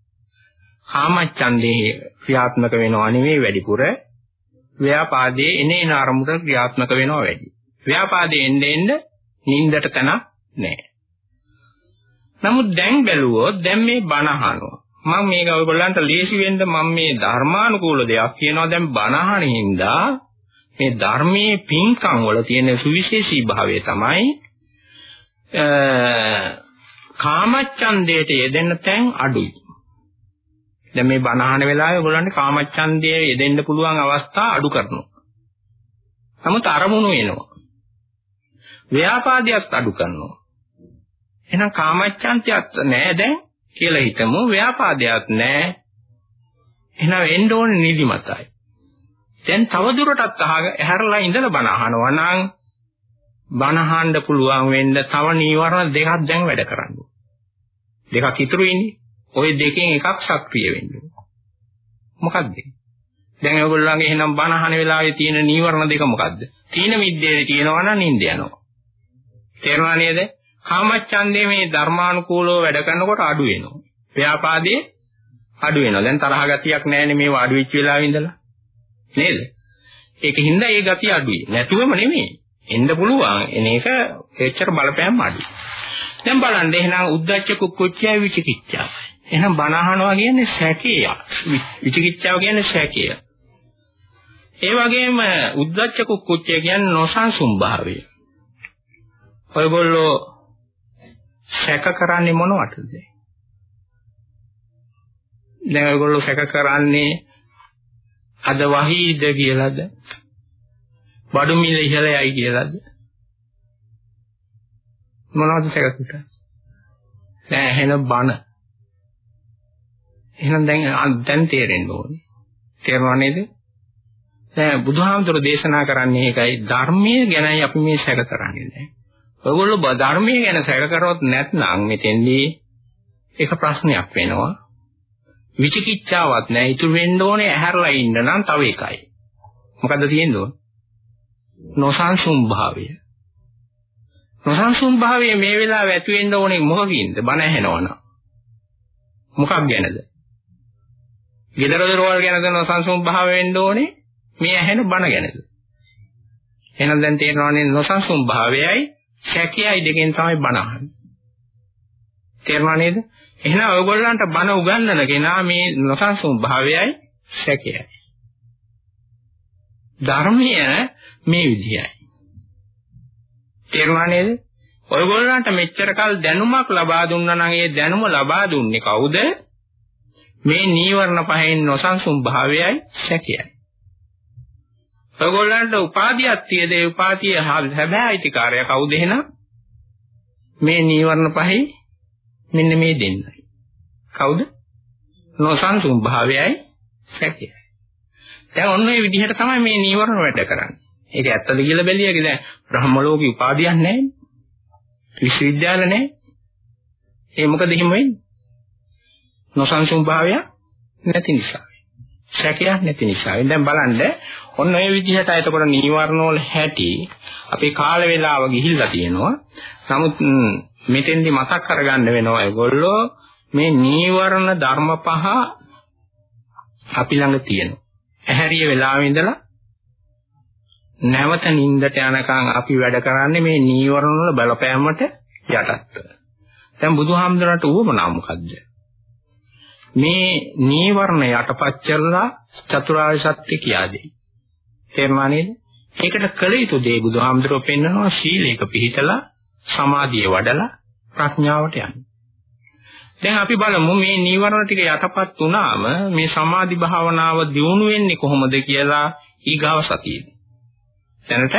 කාමච්ඡන්දේ ක්‍රියාත්මක වෙනවා නෙවෙයි වැඩිපුර ව්‍යාපාදයේ එනේන අරමුණ ක්‍රියාත්මක වෙනවා වැඩි. ව්‍යාපාදයේ එන්නේ එන්නේ නින්දට තන නැහැ. නමුත් දැන් බැලුවොත් දැන් මේ බණ අහනවා. මම මේක ඔයගොල්ලන්ට ලේසි වෙන්න මම මේ ධර්මානුකූල දෙයක් කියනවා දැන් බණ අහනින්දා මේ ධර්මයේ පින්කම් වල තියෙන සුවිශේෂී භාවය තමයි කාමච්ඡන්දයට යෙදෙන්න තැන් අඩුයි. දැන් මේ බණහන වෙලාවේ ඔයගොල්ලන්ට කාමච්ඡන්දයේ යෙදෙන්න පුළුවන් අවස්ථා අඩු කරනවා. නමුත් අරමුණු එනවා. ව්‍යාපාදයක් අඩු කරනවා. එහෙනම් කාමච්ඡන්තියක් නැහැ දැන් කියලා හිතමු ව්‍යාපාදයක් නැහැ. එහෙනම් එන්න ඕනේ නිදිමතයි. දැන් තව දුරටත් ඇහැරලා ඉඳලා බණ අහනවා නම් බණ අහන්න පුළුවන් වෙන්න තව නීවරණ දෙකක් දැන් වැඩ කරන්නේ. දෙකක් ඉතුරු ඉන්නේ. ওই දෙකෙන් එකක් සක්‍රිය වෙන්න මොකද්ද? දැන් ඔයගොල්ලන්ගේ එහෙනම් බණ අහන වෙලාවේ තියෙන නීවරණ දෙක මොකද්ද? තීන මිද්දේ තියෙනවා නම් නිින්ද යනවා. තේරුණා නේද? කාමච්ඡන්දේ මේ ධර්මානුකූලව වැඩ කරනකොට අඩු වෙනවා. ව්‍යාපාදේ අඩු වෙනවා. දැන් තරහ ගතියක් නැහැනේ මේ වාඩි වෙච්ච වෙලාවේ ඉඳලා. නේද? ඒකින්ද ඒ ගතිය අඩුයි. නැතුවම නෙමෙයි. එන්න පුළුවන්. එන එක එච්චර බලපෑම් අඩුයි. දැන් බලන්න එහෙනම් උද්දච්ච කුක්කුච්චය විචිකිච්ඡාව. එහෙනම් බණ අහනවා කියන්නේ සැකේය. විචිකිච්ඡාව කියන්නේ සැකේය. ඒ වගේම උද්දච්ච කුක්කුච්චය කියන්නේ නොසන්සුන් භාවය. ඔයගොල්ලෝ සැක කරන්නේ මොනවටද? දැන් ඔයගොල්ලෝ සැක කරන්නේ අද වහීද කියලාද? බඩු මිල ඉහළයි කියලාද? මොනවද සැක කරන්නේ? දැන් එහෙන බන. එහෙනම් දැන් දැන් තේරෙන්න ඕනේ. තේරුණා නේද? දැන් බුදුහාමුදුර දේශනා කරන්නේ ඒකයි ධර්මයේ ගැනයි අපි මේ සැක කරන්නේ නැහැ. ඔයගොල්ලෝ ධර්මයේ ගැන සැක කරොත් නැත්නම් මෙතෙන්දී ඒක ප්‍රශ්නයක් වෙනවා. විචිකිච්ඡාවක් නැහැ. ඉතුරු වෙන්න ඕනේ ඇහැරලා ඉන්න නම් තව එකයි. මොකද්ද තියෙන්න ඕන? නොසන්සුන් භාවය. නොසන්සුන් භාවය මේ වෙලාවේ ඇති වෙන්න ඕනේ මොකකින්ද? බණ ඇහෙනවනම්. මොකක් ගැනද? Gedara dorwal ගැනද නොසන්සුන් භාවය වෙන්න ඕනේ? මේ ඇහෙන බණ ගැනද? එහෙනම් දැන් තේරෙනවනේ නොසන්සුන් භාවයයි සැකයයි දෙකෙන් තමයි බණ අහන්නේ. තේරුණා නේද? එහෙනම් ඔයගොල්ලන්ට බණ උගන්වන කෙනා මේ නොසන්සුන් භාවයයි සැකයයි. ධර්මය මේ විදියයි. තේරුණා නේද? ඔයගොල්ලන්ට මෙච්චර කල් දැනුමක් ලබා දුන්නා නම් ඒ දැනුම ලබා දුන්නේ කවුද? මේ නීවරණ පහෙන් නොසන්සුන් භාවයයි සැකයයි. ඔයගොල්ලන්ට උපාධියක් තියෙද ඒ උපාධිය හැබැයි අයිතිකාරය කවුද එහෙනම්? මේ නීවරණ පහේ මෙන්න මේ දෙන්නයි. කවුද? නොසන්සුන් භාවයයි සැකයයි. දැන් ඔන්න ඔය විදිහට තමයි මේ නීවරණ වැඩ කරන්නේ. ඒක ඇත්තද කියලා බැලියගේ දැන් බ්‍රහ්ම ලෝකේ උපාධියක් නැහැ. විශ්වවිද්‍යාල නැහැ. ඒ මොකද එහෙම වෙන්නේ? නොසන්සුන් භාවය නැති නිසා. සැකයක් නැති නිසා. දැන් බලන්න ඔන්න ඔය විදිහට එතකොට නීවරණ වල හැටි අපේ කාල වේලාව ගිහිල්ලා තියෙනවා. නමුත් මෙතෙන්දි මතක් කරගන්න වෙනවා ඒගොල්ලෝ මේ නීවරණ ධර්ම පහ අපි ළඟ තියෙනවා. ඇහැරිය වෙලාවෙ ඉඳලා නැවත නිින්දට යනකම් අපි වැඩ කරන්නේ මේ නීවරණ වල බලපෑමට යටත්ව. දැන් බුදුහාමුදුරන්ට උවමනා මොකද්ද? මේ නීවරණ යටපත් කරලා චතුරාර්ය සත්‍ය කියා දෙයි. තේරුණා නේද? ඒකට කළ යුතු දේ බුදුහාමුදුරුවෝ පෙන්නනවා සීලයක පිළිතලා සමාධිය වඩලා ප්‍රඥාවට යන්න. දැන් අපි බලමු මේ නීවරණ ටික යටපත් වුණාම මේ සමාධි භාවනාව දියුණු වෙන්නේ කොහොමද කියලා ඊගාව සතියේදී. දැනට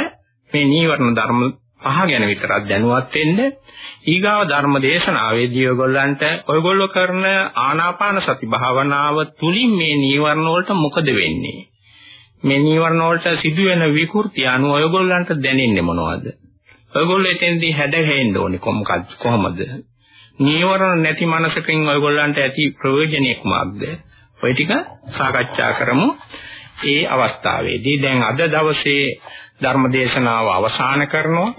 මේ නීවරණ ධර්ම පහ ගැන විතරක් දැනුවත් වෙන්න ඊගාව ධර්ම දේශනාවේදී ඔයගොල්ලන්ට ඔයගොල්ලෝ කරන ආනාපාන සති භාවනාව තුලින් මේ නීවරණ වලට මොකද වෙන්නේ? මේ නීවරණ වලට සිදුවෙන විකෘති අනුව ඔයගොල්ලන්ට දැනෙන්නේ මොනවද? ඔයගොල්ලෝ එතෙන්දී හැදහෙන්න ඕනේ කොහොමද කොහොමද? නීවරණ නැති මනසකින් ඔයගොල්ලන්ට ඇති ප්‍රයෝජනෙ කුමක්ද? ඔය ටික සාකච්ඡා කරමු. ඒ අවස්ථාවේදී දැන් අද දවසේ ධර්ම දේශනාව අවසන් කරනවා.